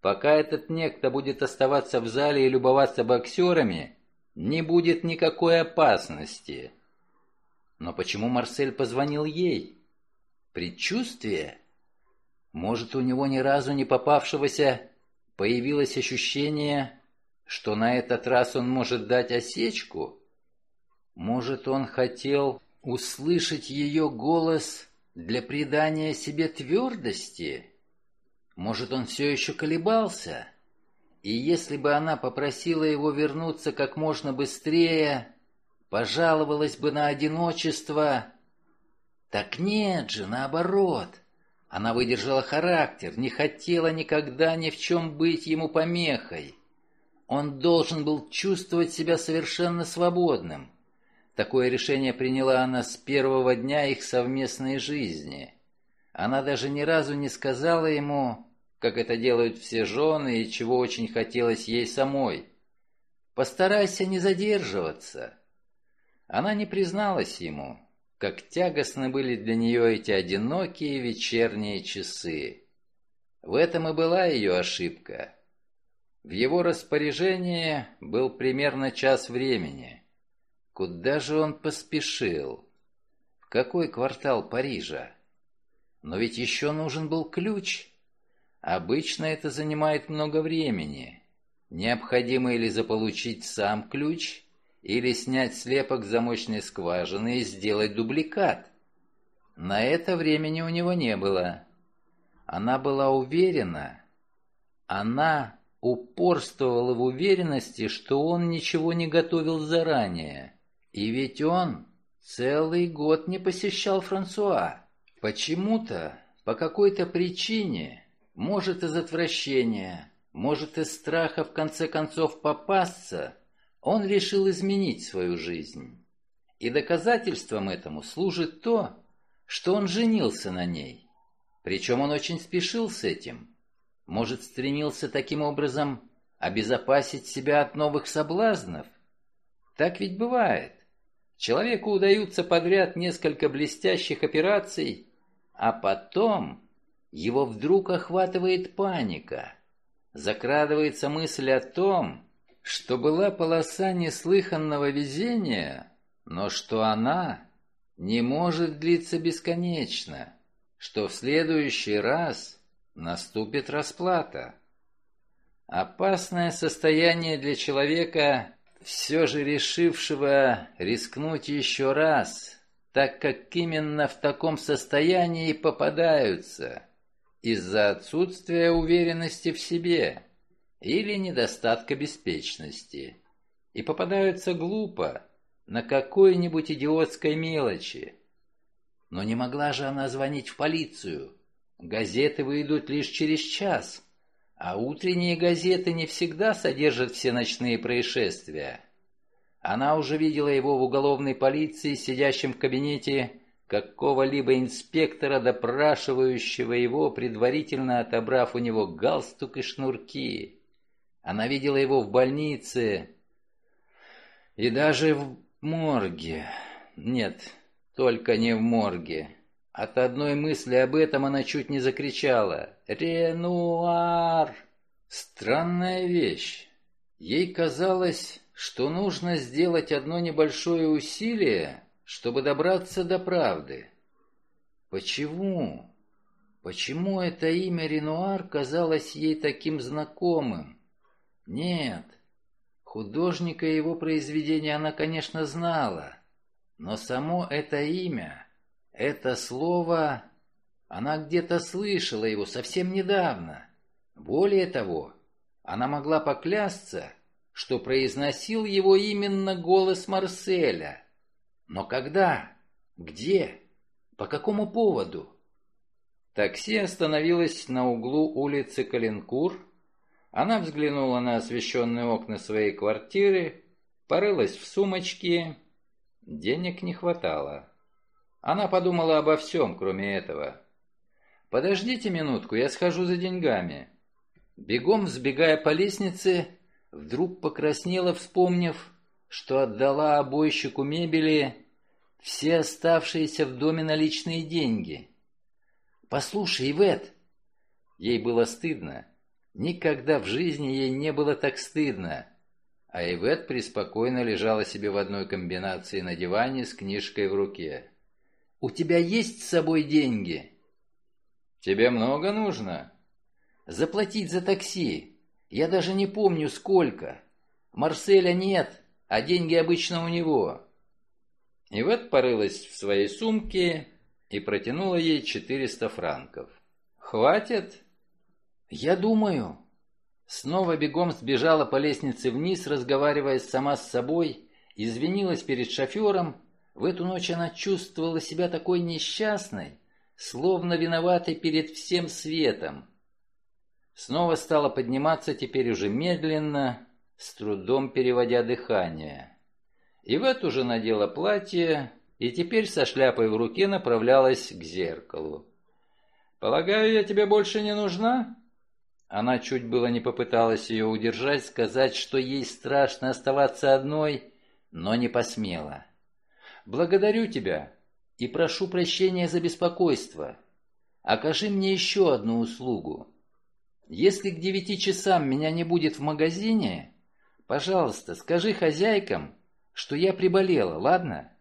пока этот некто будет оставаться в зале и любоваться боксерами, не будет никакой опасности. Но почему Марсель позвонил ей? Предчувствие? Может, у него ни разу не попавшегося появилось ощущение, что на этот раз он может дать осечку? Может, он хотел услышать ее голос для придания себе твердости? Может, он все еще колебался? И если бы она попросила его вернуться как можно быстрее, пожаловалась бы на одиночество. Так нет же, наоборот. Она выдержала характер, не хотела никогда ни в чем быть ему помехой. Он должен был чувствовать себя совершенно свободным. Такое решение приняла она с первого дня их совместной жизни. Она даже ни разу не сказала ему, как это делают все жены и чего очень хотелось ей самой. «Постарайся не задерживаться». Она не призналась ему, как тягостны были для нее эти одинокие вечерние часы. В этом и была ее ошибка. В его распоряжении был примерно час времени. Куда же он поспешил? В какой квартал Парижа? Но ведь еще нужен был ключ. Обычно это занимает много времени. Необходимо или заполучить сам ключ, или снять слепок замочной скважины и сделать дубликат. На это времени у него не было. Она была уверена, она упорствовала в уверенности, что он ничего не готовил заранее. И ведь он целый год не посещал Франсуа. Почему-то, по какой-то причине, может из отвращения, может из страха в конце концов попасться – он решил изменить свою жизнь. И доказательством этому служит то, что он женился на ней. Причем он очень спешил с этим. Может, стремился таким образом обезопасить себя от новых соблазнов? Так ведь бывает. Человеку удаются подряд несколько блестящих операций, а потом его вдруг охватывает паника. Закрадывается мысль о том, что была полоса неслыханного везения, но что она не может длиться бесконечно, что в следующий раз наступит расплата. Опасное состояние для человека, все же решившего рискнуть еще раз, так как именно в таком состоянии попадаются из-за отсутствия уверенности в себе – или недостатка беспечности. И попадаются глупо, на какой-нибудь идиотской мелочи. Но не могла же она звонить в полицию. Газеты выйдут лишь через час, а утренние газеты не всегда содержат все ночные происшествия. Она уже видела его в уголовной полиции, сидящем в кабинете какого-либо инспектора, допрашивающего его, предварительно отобрав у него галстук и шнурки. Она видела его в больнице и даже в морге. Нет, только не в морге. От одной мысли об этом она чуть не закричала. «Ренуар!» Странная вещь. Ей казалось, что нужно сделать одно небольшое усилие, чтобы добраться до правды. Почему? Почему это имя Ренуар казалось ей таким знакомым? Нет, художника и его произведения она, конечно, знала, но само это имя, это слово, она где-то слышала его совсем недавно. Более того, она могла поклясться, что произносил его именно голос Марселя. Но когда? Где? По какому поводу? Такси остановилось на углу улицы Калинкур, она взглянула на освещенные окна своей квартиры, порылась в сумочке. Денег не хватало. Она подумала обо всем, кроме этого. «Подождите минутку, я схожу за деньгами». Бегом сбегая по лестнице, вдруг покраснела, вспомнив, что отдала обойщику мебели все оставшиеся в доме наличные деньги. «Послушай, Ивет!» Ей было стыдно. Никогда в жизни ей не было так стыдно. А Ивет преспокойно лежала себе в одной комбинации на диване с книжкой в руке. «У тебя есть с собой деньги?» «Тебе много нужно?» «Заплатить за такси. Я даже не помню, сколько. Марселя нет, а деньги обычно у него». Ивет порылась в своей сумке и протянула ей 400 франков. «Хватит?» «Я думаю...» Снова бегом сбежала по лестнице вниз, разговаривая сама с собой, извинилась перед шофером. В эту ночь она чувствовала себя такой несчастной, словно виноватой перед всем светом. Снова стала подниматься теперь уже медленно, с трудом переводя дыхание. И в эту же надела платье, и теперь со шляпой в руке направлялась к зеркалу. «Полагаю, я тебе больше не нужна?» Она чуть было не попыталась ее удержать, сказать, что ей страшно оставаться одной, но не посмела. «Благодарю тебя и прошу прощения за беспокойство. Окажи мне еще одну услугу. Если к девяти часам меня не будет в магазине, пожалуйста, скажи хозяйкам, что я приболела, ладно?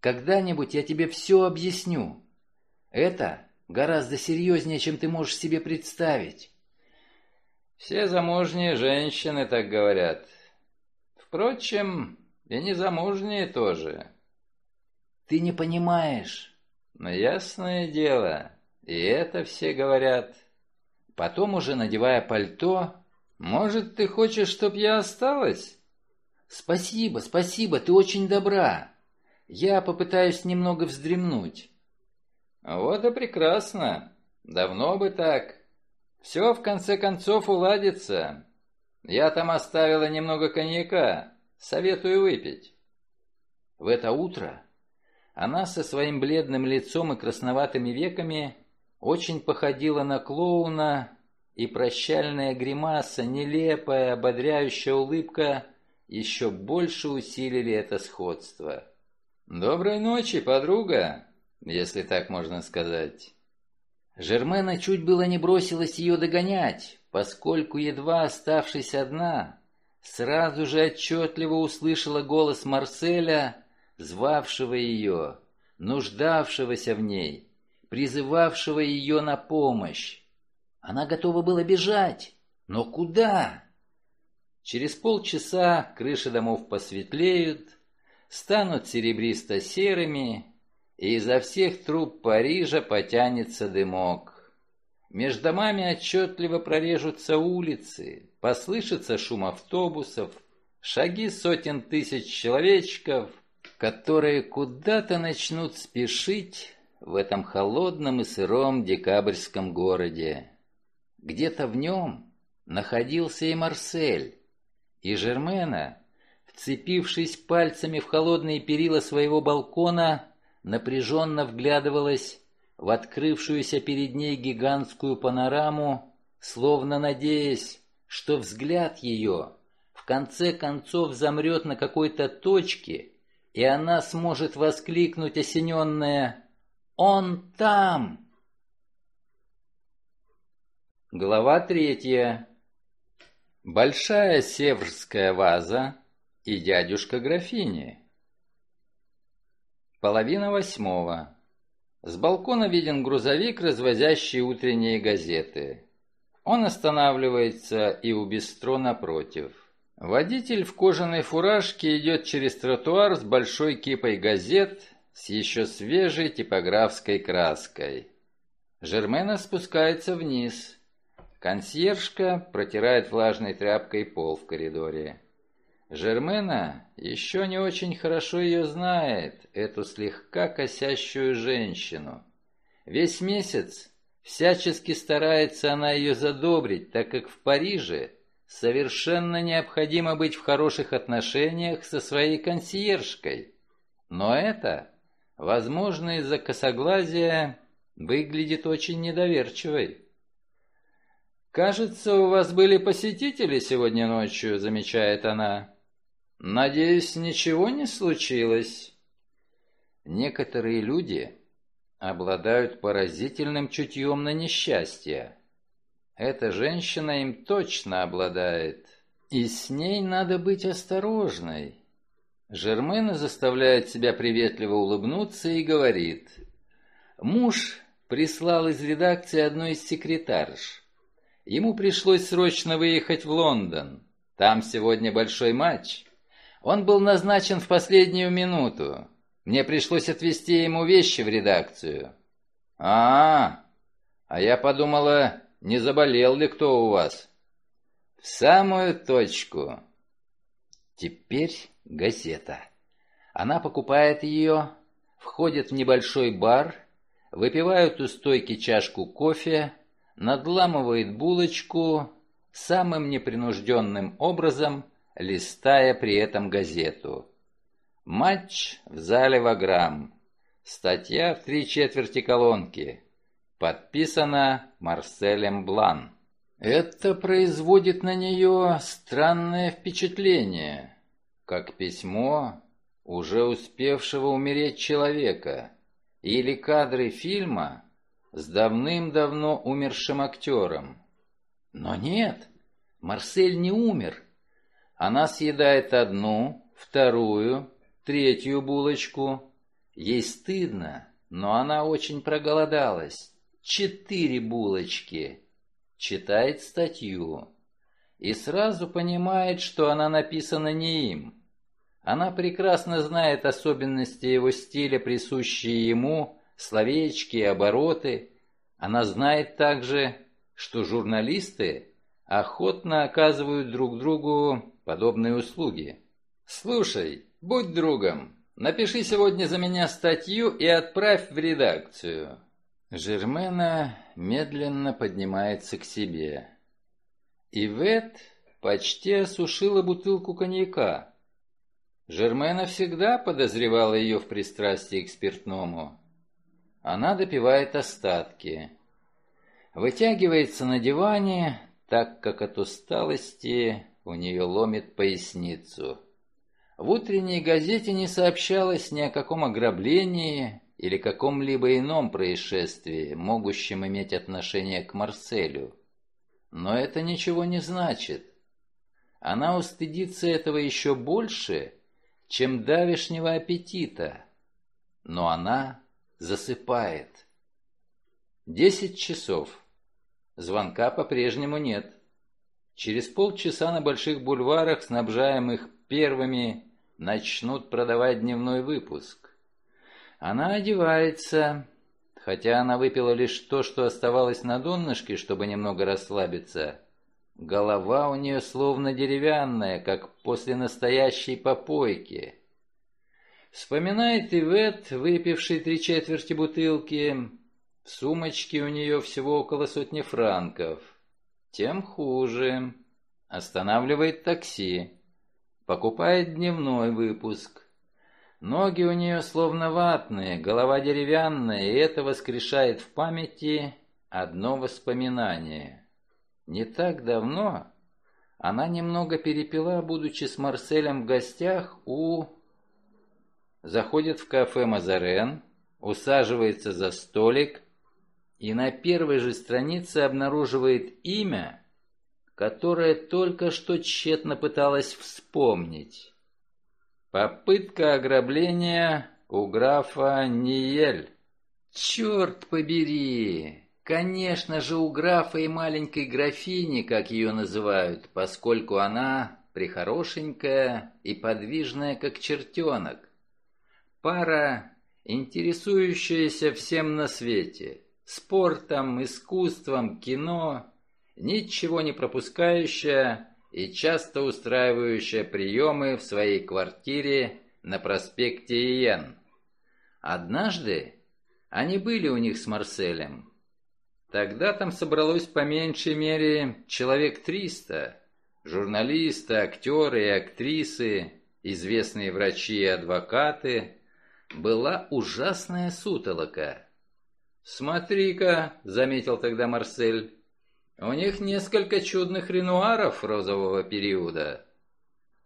Когда-нибудь я тебе все объясню. Это гораздо серьезнее, чем ты можешь себе представить. Все замужние женщины так говорят. Впрочем, и незамужние тоже. Ты не понимаешь. Но ясное дело, и это все говорят. Потом уже надевая пальто, «Может, ты хочешь, чтоб я осталась?» «Спасибо, спасибо, ты очень добра. Я попытаюсь немного вздремнуть». «Вот и прекрасно. Давно бы так. Все, в конце концов, уладится. Я там оставила немного коньяка. Советую выпить». В это утро она со своим бледным лицом и красноватыми веками очень походила на клоуна, и прощальная гримаса, нелепая, ободряющая улыбка еще больше усилили это сходство. «Доброй ночи, подруга!» если так можно сказать. Жермена чуть было не бросилась ее догонять, поскольку, едва оставшись одна, сразу же отчетливо услышала голос Марселя, звавшего ее, нуждавшегося в ней, призывавшего ее на помощь. Она готова была бежать, но куда? Через полчаса крыши домов посветлеют, станут серебристо-серыми, и изо всех труб Парижа потянется дымок. Между домами отчетливо прорежутся улицы, послышится шум автобусов, шаги сотен тысяч человечков, которые куда-то начнут спешить в этом холодном и сыром декабрьском городе. Где-то в нем находился и Марсель, и Жермена, вцепившись пальцами в холодные перила своего балкона, напряженно вглядывалась в открывшуюся перед ней гигантскую панораму, словно надеясь, что взгляд ее в конце концов замрет на какой-то точке, и она сможет воскликнуть осененная «Он там!». Глава третья. Большая северская ваза и дядюшка графини. Половина восьмого. С балкона виден грузовик, развозящий утренние газеты. Он останавливается и у бистро напротив. Водитель в кожаной фуражке идет через тротуар с большой кипой газет с еще свежей типографской краской. Жермена спускается вниз. Консьержка протирает влажной тряпкой пол в коридоре. Жермена еще не очень хорошо ее знает, эту слегка косящую женщину. Весь месяц всячески старается она ее задобрить, так как в Париже совершенно необходимо быть в хороших отношениях со своей консьержкой. Но это, возможно, из-за косоглазия выглядит очень недоверчивой. «Кажется, у вас были посетители сегодня ночью», — замечает она. Надеюсь, ничего не случилось? Некоторые люди обладают поразительным чутьем на несчастье. Эта женщина им точно обладает, и с ней надо быть осторожной. Жермена заставляет себя приветливо улыбнуться и говорит. Муж прислал из редакции одной из секретарш. Ему пришлось срочно выехать в Лондон. Там сегодня большой матч. Он был назначен в последнюю минуту. Мне пришлось отвезти ему вещи в редакцию. -а, -а, а я подумала, не заболел ли кто у вас? В самую точку. Теперь газета. Она покупает ее, входит в небольшой бар, выпивают у стойки чашку кофе, надламывает булочку, самым непринужденным образом листая при этом газету. Матч в зале Ваграм. Статья в три четверти колонки. Подписана Марселем Блан. Это производит на нее странное впечатление, как письмо уже успевшего умереть человека или кадры фильма с давным-давно умершим актером. Но нет, Марсель не умер. Она съедает одну, вторую, третью булочку. Ей стыдно, но она очень проголодалась четыре булочки, читает статью и сразу понимает, что она написана не им. Она прекрасно знает особенности его стиля, присущие ему, словечки обороты. Она знает также, что журналисты охотно оказывают друг другу подобные услуги. «Слушай, будь другом, напиши сегодня за меня статью и отправь в редакцию. Жермена медленно поднимается к себе. Ивет почти осушила бутылку коньяка. Жермена всегда подозревала ее в пристрастии к спиртному. Она допивает остатки. Вытягивается на диване, так как от усталости у нее ломит поясницу. В утренней газете не сообщалось ни о каком ограблении, или каком-либо ином происшествии, могущем иметь отношение к Марселю. Но это ничего не значит. Она устыдится этого еще больше, чем давешнего аппетита. Но она засыпает. Десять часов. Звонка по-прежнему нет. Через полчаса на больших бульварах, снабжаемых первыми, начнут продавать дневной выпуск. Она одевается, хотя она выпила лишь то, что оставалось на донышке, чтобы немного расслабиться. Голова у нее словно деревянная, как после настоящей попойки. Вспоминает Ивет, выпивший три четверти бутылки. В сумочке у нее всего около сотни франков. Тем хуже. Останавливает такси. Покупает дневной выпуск. Ноги у нее словно ватные, голова деревянная, и это воскрешает в памяти одно воспоминание. Не так давно она немного перепила, будучи с Марселем в гостях у... Заходит в кафе «Мазарен», усаживается за столик и на первой же странице обнаруживает имя, которое только что тщетно пыталась вспомнить. Попытка ограбления у графа Ниель. Черт побери! Конечно же, у графа и маленькой графини, как ее называют, поскольку она прихорошенькая и подвижная, как чертенок. Пара, интересующаяся всем на свете. Спортом, искусством, кино, ничего не пропускающая и часто устраивающая приемы в своей квартире на проспекте Иен. Однажды они были у них с Марселем. Тогда там собралось по меньшей мере человек триста. Журналисты, актеры и актрисы, известные врачи и адвокаты. Была ужасная сутолока. «Смотри-ка», — заметил тогда Марсель, у них несколько чудных ренуаров розового периода.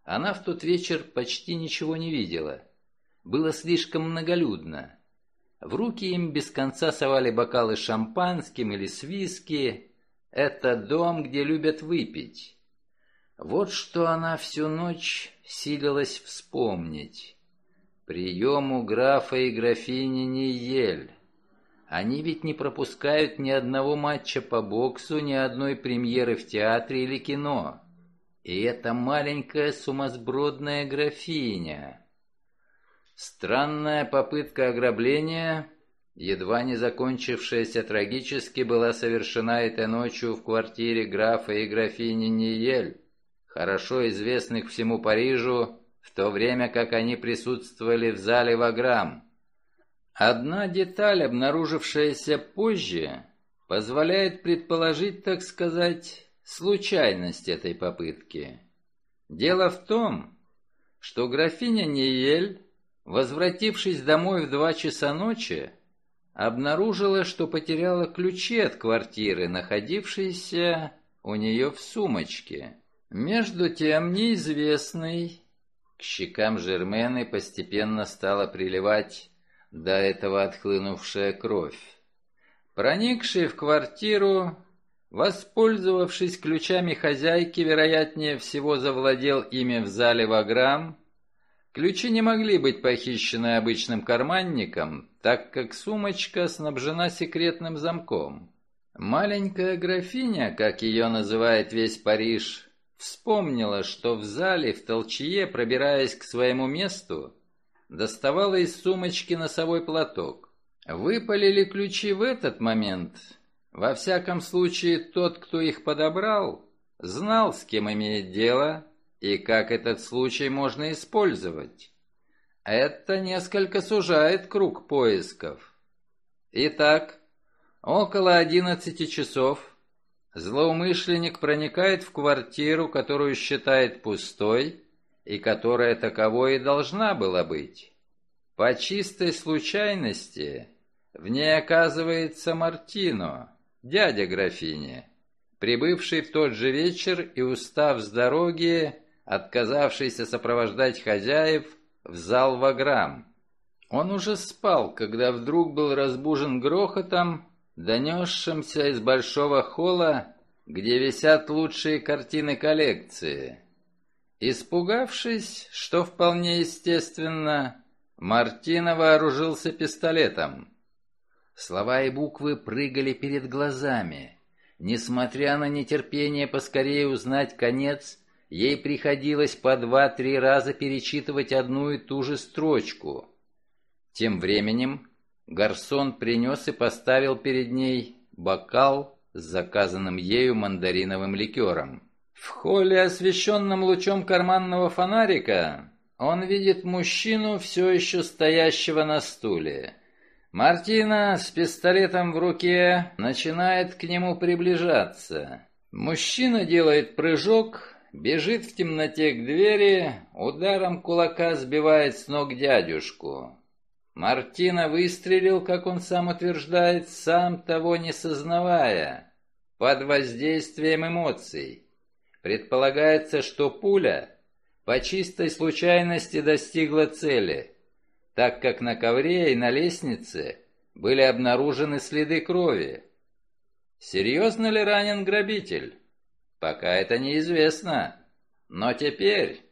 Она в тот вечер почти ничего не видела. Было слишком многолюдно. В руки им без конца совали бокалы с шампанским или с виски. Это дом, где любят выпить. Вот что она всю ночь силилась вспомнить. Прием у графа и графини Ниель. Они ведь не пропускают ни одного матча по боксу, ни одной премьеры в театре или кино. И эта маленькая сумасбродная графиня. Странная попытка ограбления, едва не закончившаяся трагически, была совершена этой ночью в квартире графа и графини Ниель, хорошо известных всему Парижу, в то время как они присутствовали в зале Ваграм. Одна деталь, обнаружившаяся позже, позволяет предположить, так сказать, случайность этой попытки. Дело в том, что графиня Ниель, возвратившись домой в два часа ночи, обнаружила, что потеряла ключи от квартиры, находившейся у нее в сумочке. Между тем неизвестный, к щекам Жермены постепенно стала приливать до этого отхлынувшая кровь. Проникший в квартиру, воспользовавшись ключами хозяйки, вероятнее всего завладел ими в зале Ваграм. Ключи не могли быть похищены обычным карманником, так как сумочка снабжена секретным замком. Маленькая графиня, как ее называет весь Париж, вспомнила, что в зале в толчье, пробираясь к своему месту, доставала из сумочки носовой платок. Выпали ли ключи в этот момент? Во всяком случае, тот, кто их подобрал, знал, с кем имеет дело и как этот случай можно использовать. Это несколько сужает круг поисков. Итак, около одиннадцати часов злоумышленник проникает в квартиру, которую считает пустой, и которая таковой и должна была быть. По чистой случайности в ней оказывается Мартино, дядя графини, прибывший в тот же вечер и, устав с дороги, отказавшийся сопровождать хозяев, в зал Ваграм. Он уже спал, когда вдруг был разбужен грохотом, донесшимся из большого холла, где висят лучшие картины коллекции. Испугавшись, что вполне естественно, Мартина вооружился пистолетом. Слова и буквы прыгали перед глазами. Несмотря на нетерпение поскорее узнать конец, Ей приходилось по два-три раза перечитывать одну и ту же строчку. Тем временем гарсон принес и поставил перед ней бокал с заказанным ею мандариновым ликером. В холле, освещенном лучом карманного фонарика, он видит мужчину, все еще стоящего на стуле. Мартина с пистолетом в руке начинает к нему приближаться. Мужчина делает прыжок, Бежит в темноте к двери, ударом кулака сбивает с ног дядюшку. Мартина выстрелил, как он сам утверждает, сам того не сознавая, под воздействием эмоций. Предполагается, что пуля по чистой случайности достигла цели, так как на ковре и на лестнице были обнаружены следы крови. Серьезно ли ранен грабитель? Пока это неизвестно. Но теперь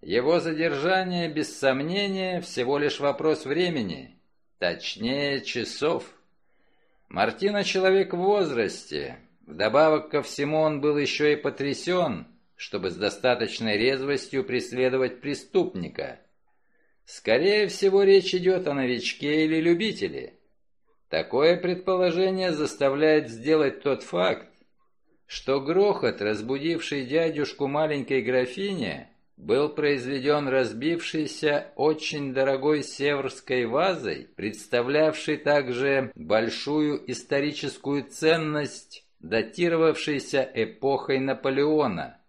его задержание, без сомнения, всего лишь вопрос времени. Точнее, часов. Мартина человек в возрасте. Вдобавок ко всему он был еще и потрясен, чтобы с достаточной резвостью преследовать преступника. Скорее всего, речь идет о новичке или любителе. Такое предположение заставляет сделать тот факт, что грохот, разбудивший дядюшку маленькой графини, был произведен разбившейся очень дорогой северской вазой, представлявшей также большую историческую ценность, датировавшейся эпохой Наполеона.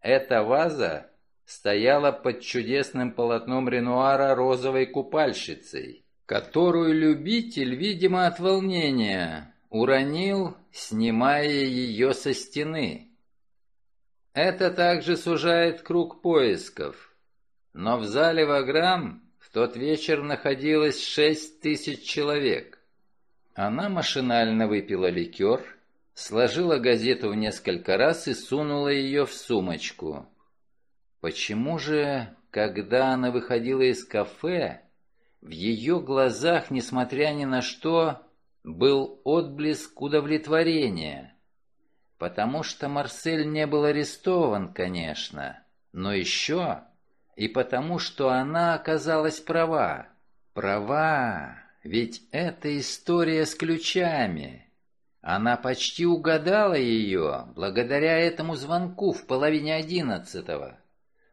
Эта ваза стояла под чудесным полотном Ренуара розовой купальщицей, которую любитель, видимо, от волнения, уронил, снимая ее со стены. Это также сужает круг поисков. Но в зале Ваграм в тот вечер находилось шесть тысяч человек. Она машинально выпила ликер, сложила газету в несколько раз и сунула ее в сумочку. Почему же, когда она выходила из кафе, в ее глазах, несмотря ни на что, был отблеск удовлетворения. Потому что Марсель не был арестован, конечно, но еще и потому, что она оказалась права. Права, ведь это история с ключами. Она почти угадала ее, благодаря этому звонку в половине одиннадцатого.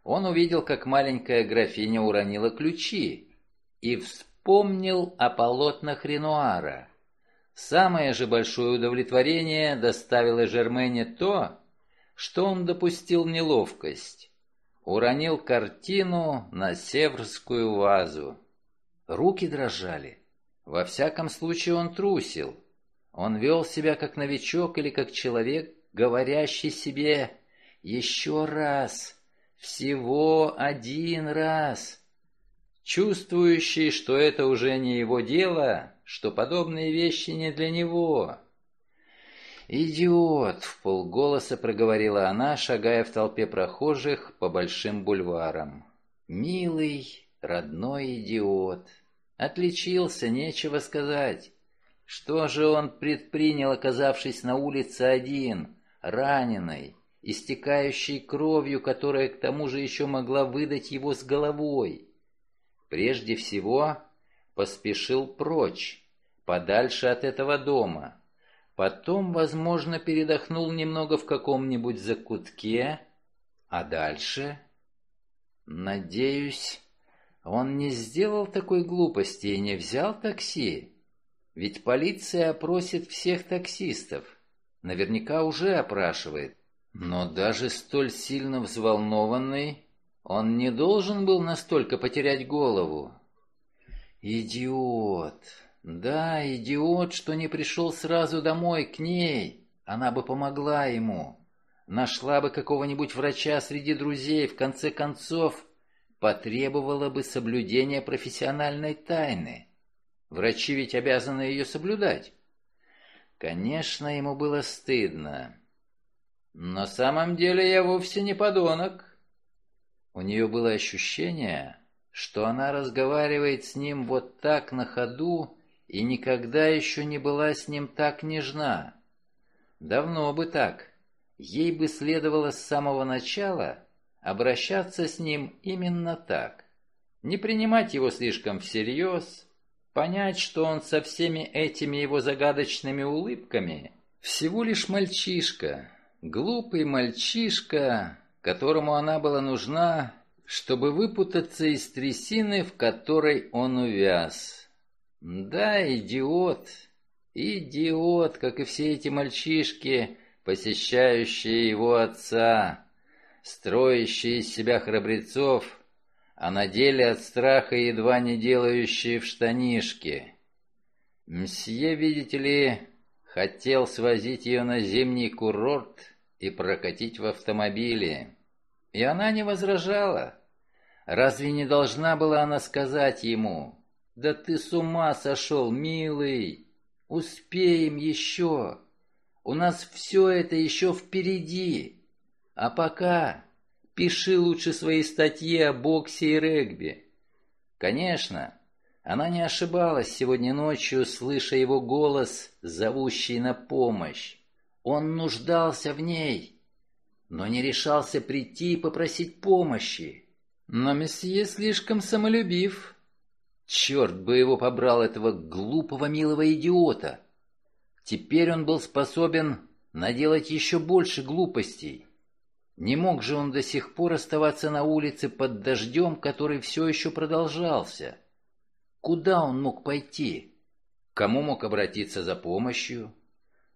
Он увидел, как маленькая графиня уронила ключи, и вспомнил, помнил о полотнах Ренуара. Самое же большое удовлетворение доставило Жермене то, что он допустил неловкость. Уронил картину на северскую вазу. Руки дрожали. Во всяком случае он трусил. Он вел себя как новичок или как человек, говорящий себе «еще раз, всего один раз», чувствующий, что это уже не его дело, что подобные вещи не для него. «Идиот!» — в полголоса проговорила она, шагая в толпе прохожих по большим бульварам. «Милый, родной идиот! Отличился, нечего сказать. Что же он предпринял, оказавшись на улице один, раненый, истекающий кровью, которая к тому же еще могла выдать его с головой? Прежде всего, поспешил прочь, подальше от этого дома. Потом, возможно, передохнул немного в каком-нибудь закутке, а дальше... Надеюсь, он не сделал такой глупости и не взял такси. Ведь полиция опросит всех таксистов. Наверняка уже опрашивает. Но даже столь сильно взволнованный, он не должен был настолько потерять голову. Идиот. Да, идиот, что не пришел сразу домой к ней. Она бы помогла ему. Нашла бы какого-нибудь врача среди друзей. В конце концов, потребовала бы соблюдения профессиональной тайны. Врачи ведь обязаны ее соблюдать. Конечно, ему было стыдно. На самом деле я вовсе не подонок. У нее было ощущение, что она разговаривает с ним вот так на ходу и никогда еще не была с ним так нежна. Давно бы так. Ей бы следовало с самого начала обращаться с ним именно так. Не принимать его слишком всерьез, понять, что он со всеми этими его загадочными улыбками всего лишь мальчишка, глупый мальчишка, которому она была нужна, чтобы выпутаться из трясины, в которой он увяз. Да, идиот, идиот, как и все эти мальчишки, посещающие его отца, строящие из себя храбрецов, а на деле от страха едва не делающие в штанишки. Мсье, видите ли, хотел свозить ее на зимний курорт и прокатить в автомобиле. И она не возражала. Разве не должна была она сказать ему, «Да ты с ума сошел, милый! Успеем еще! У нас все это еще впереди! А пока пиши лучше свои статьи о боксе и регби!» Конечно, она не ошибалась сегодня ночью, слыша его голос, зовущий на помощь. Он нуждался в ней но не решался прийти и попросить помощи. Но месье слишком самолюбив. Черт бы его побрал, этого глупого милого идиота. Теперь он был способен наделать еще больше глупостей. Не мог же он до сих пор оставаться на улице под дождем, который все еще продолжался. Куда он мог пойти? Кому мог обратиться за помощью?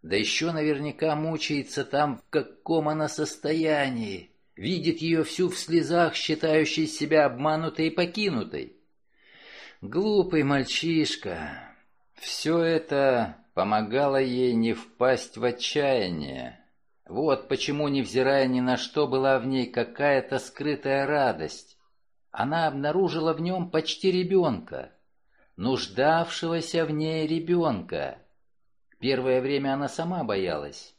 Да еще наверняка мучается там, в каком она состоянии. Видит ее всю в слезах, считающей себя обманутой и покинутой. Глупый мальчишка. Все это помогало ей не впасть в отчаяние. Вот почему, невзирая ни на что, была в ней какая-то скрытая радость. Она обнаружила в нем почти ребенка, нуждавшегося в ней ребенка. Первое время она сама боялась.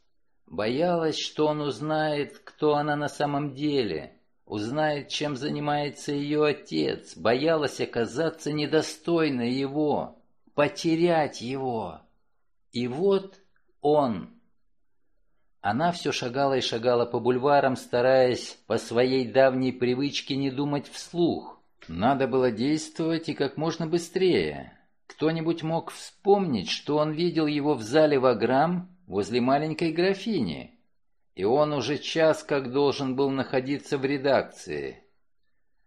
Боялась, что он узнает, кто она на самом деле, узнает, чем занимается ее отец, боялась оказаться недостойной его, потерять его. И вот он. Она все шагала и шагала по бульварам, стараясь по своей давней привычке не думать вслух. Надо было действовать и как можно быстрее. Кто-нибудь мог вспомнить, что он видел его в зале Ваграм возле маленькой графини, и он уже час как должен был находиться в редакции.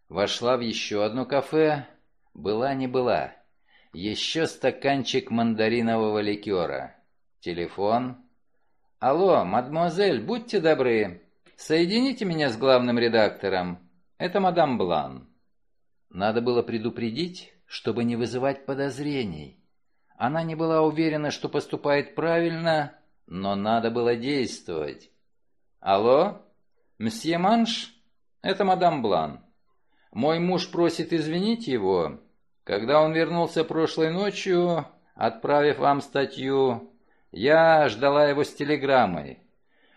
Вошла в еще одно кафе, была не была. Еще стаканчик мандаринового ликера. Телефон. «Алло, мадемуазель, будьте добры. Соедините меня с главным редактором. Это мадам Блан». Надо было предупредить, чтобы не вызывать подозрений. Она не была уверена, что поступает правильно, но надо было действовать. «Алло? Мсье Манш? Это мадам Блан. Мой муж просит извинить его. Когда он вернулся прошлой ночью, отправив вам статью, я ждала его с телеграммой.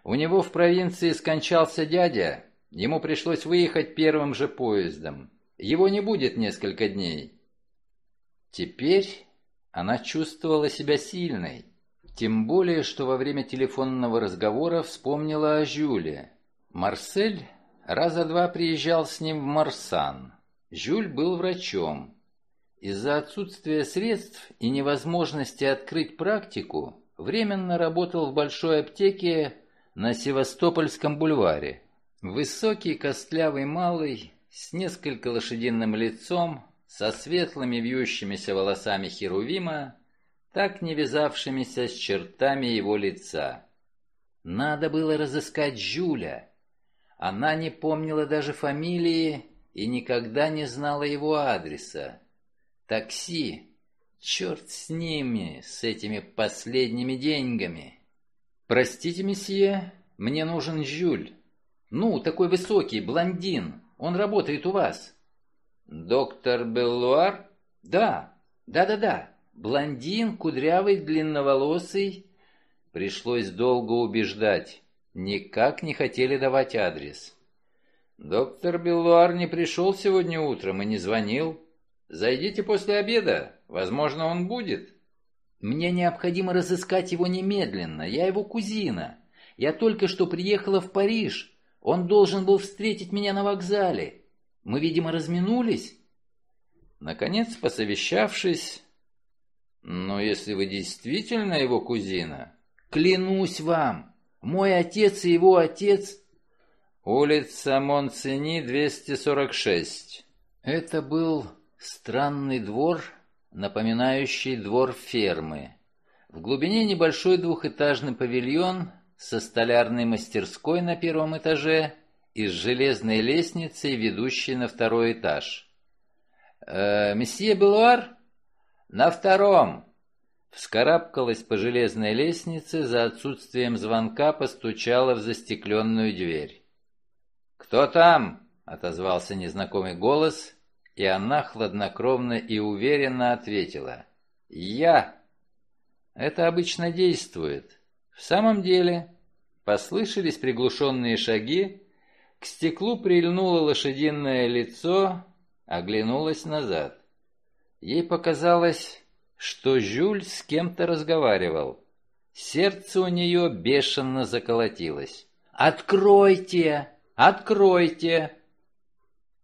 У него в провинции скончался дядя, ему пришлось выехать первым же поездом. Его не будет несколько дней». Теперь она чувствовала себя сильной. Тем более, что во время телефонного разговора вспомнила о Жюле. Марсель раза два приезжал с ним в Марсан. Жюль был врачом. Из-за отсутствия средств и невозможности открыть практику, временно работал в большой аптеке на Севастопольском бульваре. Высокий, костлявый малый, с несколько лошадиным лицом, со светлыми вьющимися волосами Херувима, так не вязавшимися с чертами его лица. Надо было разыскать Жюля. Она не помнила даже фамилии и никогда не знала его адреса. Такси. Черт с ними, с этими последними деньгами. «Простите, месье, мне нужен Жюль. Ну, такой высокий, блондин. Он работает у вас». «Доктор Беллуар?» «Да, да-да-да. Блондин, кудрявый, длинноволосый». Пришлось долго убеждать. Никак не хотели давать адрес. «Доктор Беллуар не пришел сегодня утром и не звонил. Зайдите после обеда. Возможно, он будет». «Мне необходимо разыскать его немедленно. Я его кузина. Я только что приехала в Париж. Он должен был встретить меня на вокзале. Мы, видимо, разминулись?» Наконец, посовещавшись, «Но если вы действительно его кузина...» «Клянусь вам, мой отец и его отец...» «Улица Монцени, 246». Это был странный двор, напоминающий двор фермы. В глубине небольшой двухэтажный павильон со столярной мастерской на первом этаже и с железной лестницей, ведущей на второй этаж. «Э, «Месье Белуар?» «На втором!» Вскарабкалась по железной лестнице, за отсутствием звонка постучала в застекленную дверь. «Кто там?» — отозвался незнакомый голос, и она хладнокровно и уверенно ответила. «Я!» Это обычно действует. В самом деле, послышались приглушенные шаги, к стеклу прильнуло лошадиное лицо, оглянулась назад. Ей показалось, что Жюль с кем-то разговаривал. Сердце у нее бешено заколотилось. «Откройте! Откройте!»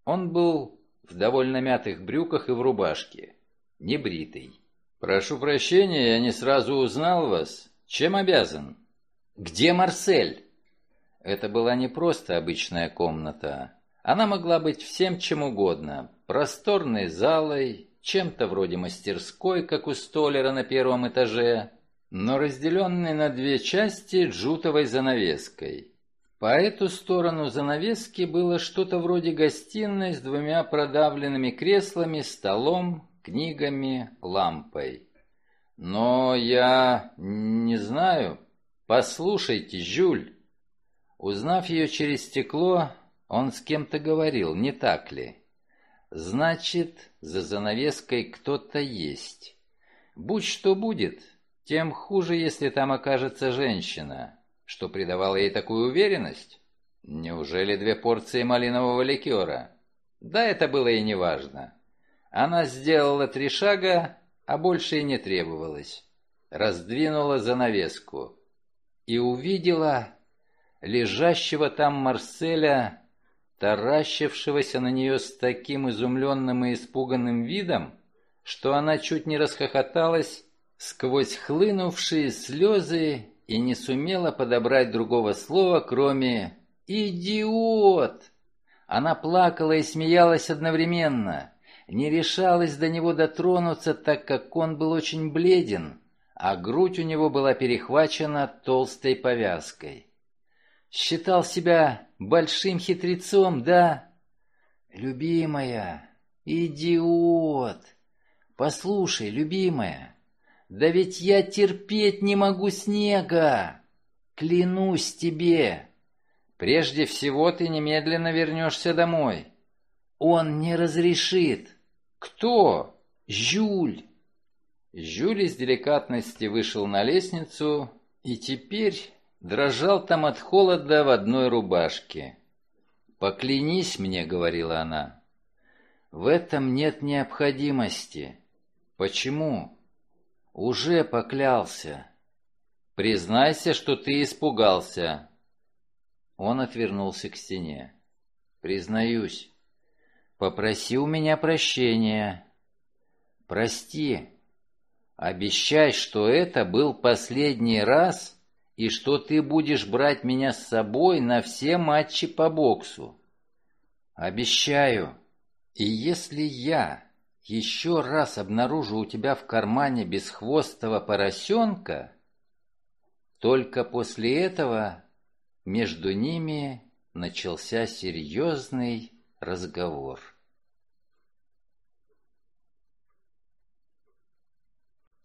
Он был в довольно мятых брюках и в рубашке, небритый. «Прошу прощения, я не сразу узнал вас. Чем обязан?» «Где Марсель?» Это была не просто обычная комната. Она могла быть всем чем угодно. Просторной залой, чем-то вроде мастерской, как у столера на первом этаже, но разделенной на две части джутовой занавеской. По эту сторону занавески было что-то вроде гостиной с двумя продавленными креслами, столом, книгами, лампой. «Но я не знаю. Послушайте, Жюль». Узнав ее через стекло, он с кем-то говорил, не так ли? Значит, за занавеской кто-то есть. Будь что будет, тем хуже, если там окажется женщина, что придавало ей такую уверенность. Неужели две порции малинового ликера? Да, это было и не важно. Она сделала три шага, а больше и не требовалось. Раздвинула занавеску и увидела лежащего там Марселя, таращившегося на нее с таким изумленным и испуганным видом, что она чуть не расхохоталась сквозь хлынувшие слезы и не сумела подобрать другого слова, кроме «Идиот!». Она плакала и смеялась одновременно. не решалась до него дотронуться, так как он был очень бледен, а грудь у него была перехвачена толстой повязкой. Считал себя большим хитрецом, да? Любимая, идиот! Послушай, любимая, да ведь я терпеть не могу снега! Клянусь тебе! Прежде всего ты немедленно вернешься домой. Он не разрешит. Кто? Жюль. Жюль из деликатности вышел на лестницу и теперь дрожал там от холода в одной рубашке. «Поклянись мне», — говорила она. «В этом нет необходимости». «Почему?» «Уже поклялся». «Признайся, что ты испугался». Он отвернулся к стене. «Признаюсь. Попроси у меня прощения». «Прости. Обещай, что это был последний раз и что ты будешь брать меня с собой на все матчи по боксу. Обещаю. И если я еще раз обнаружу у тебя в кармане бесхвостого поросенка, только после этого между ними начался серьезный разговор.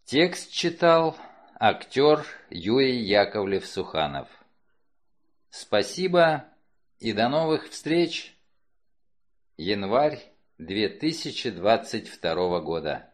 Текст читал актер Юрий Яковлев-Суханов. Спасибо и до новых встреч. Январь 2022 года.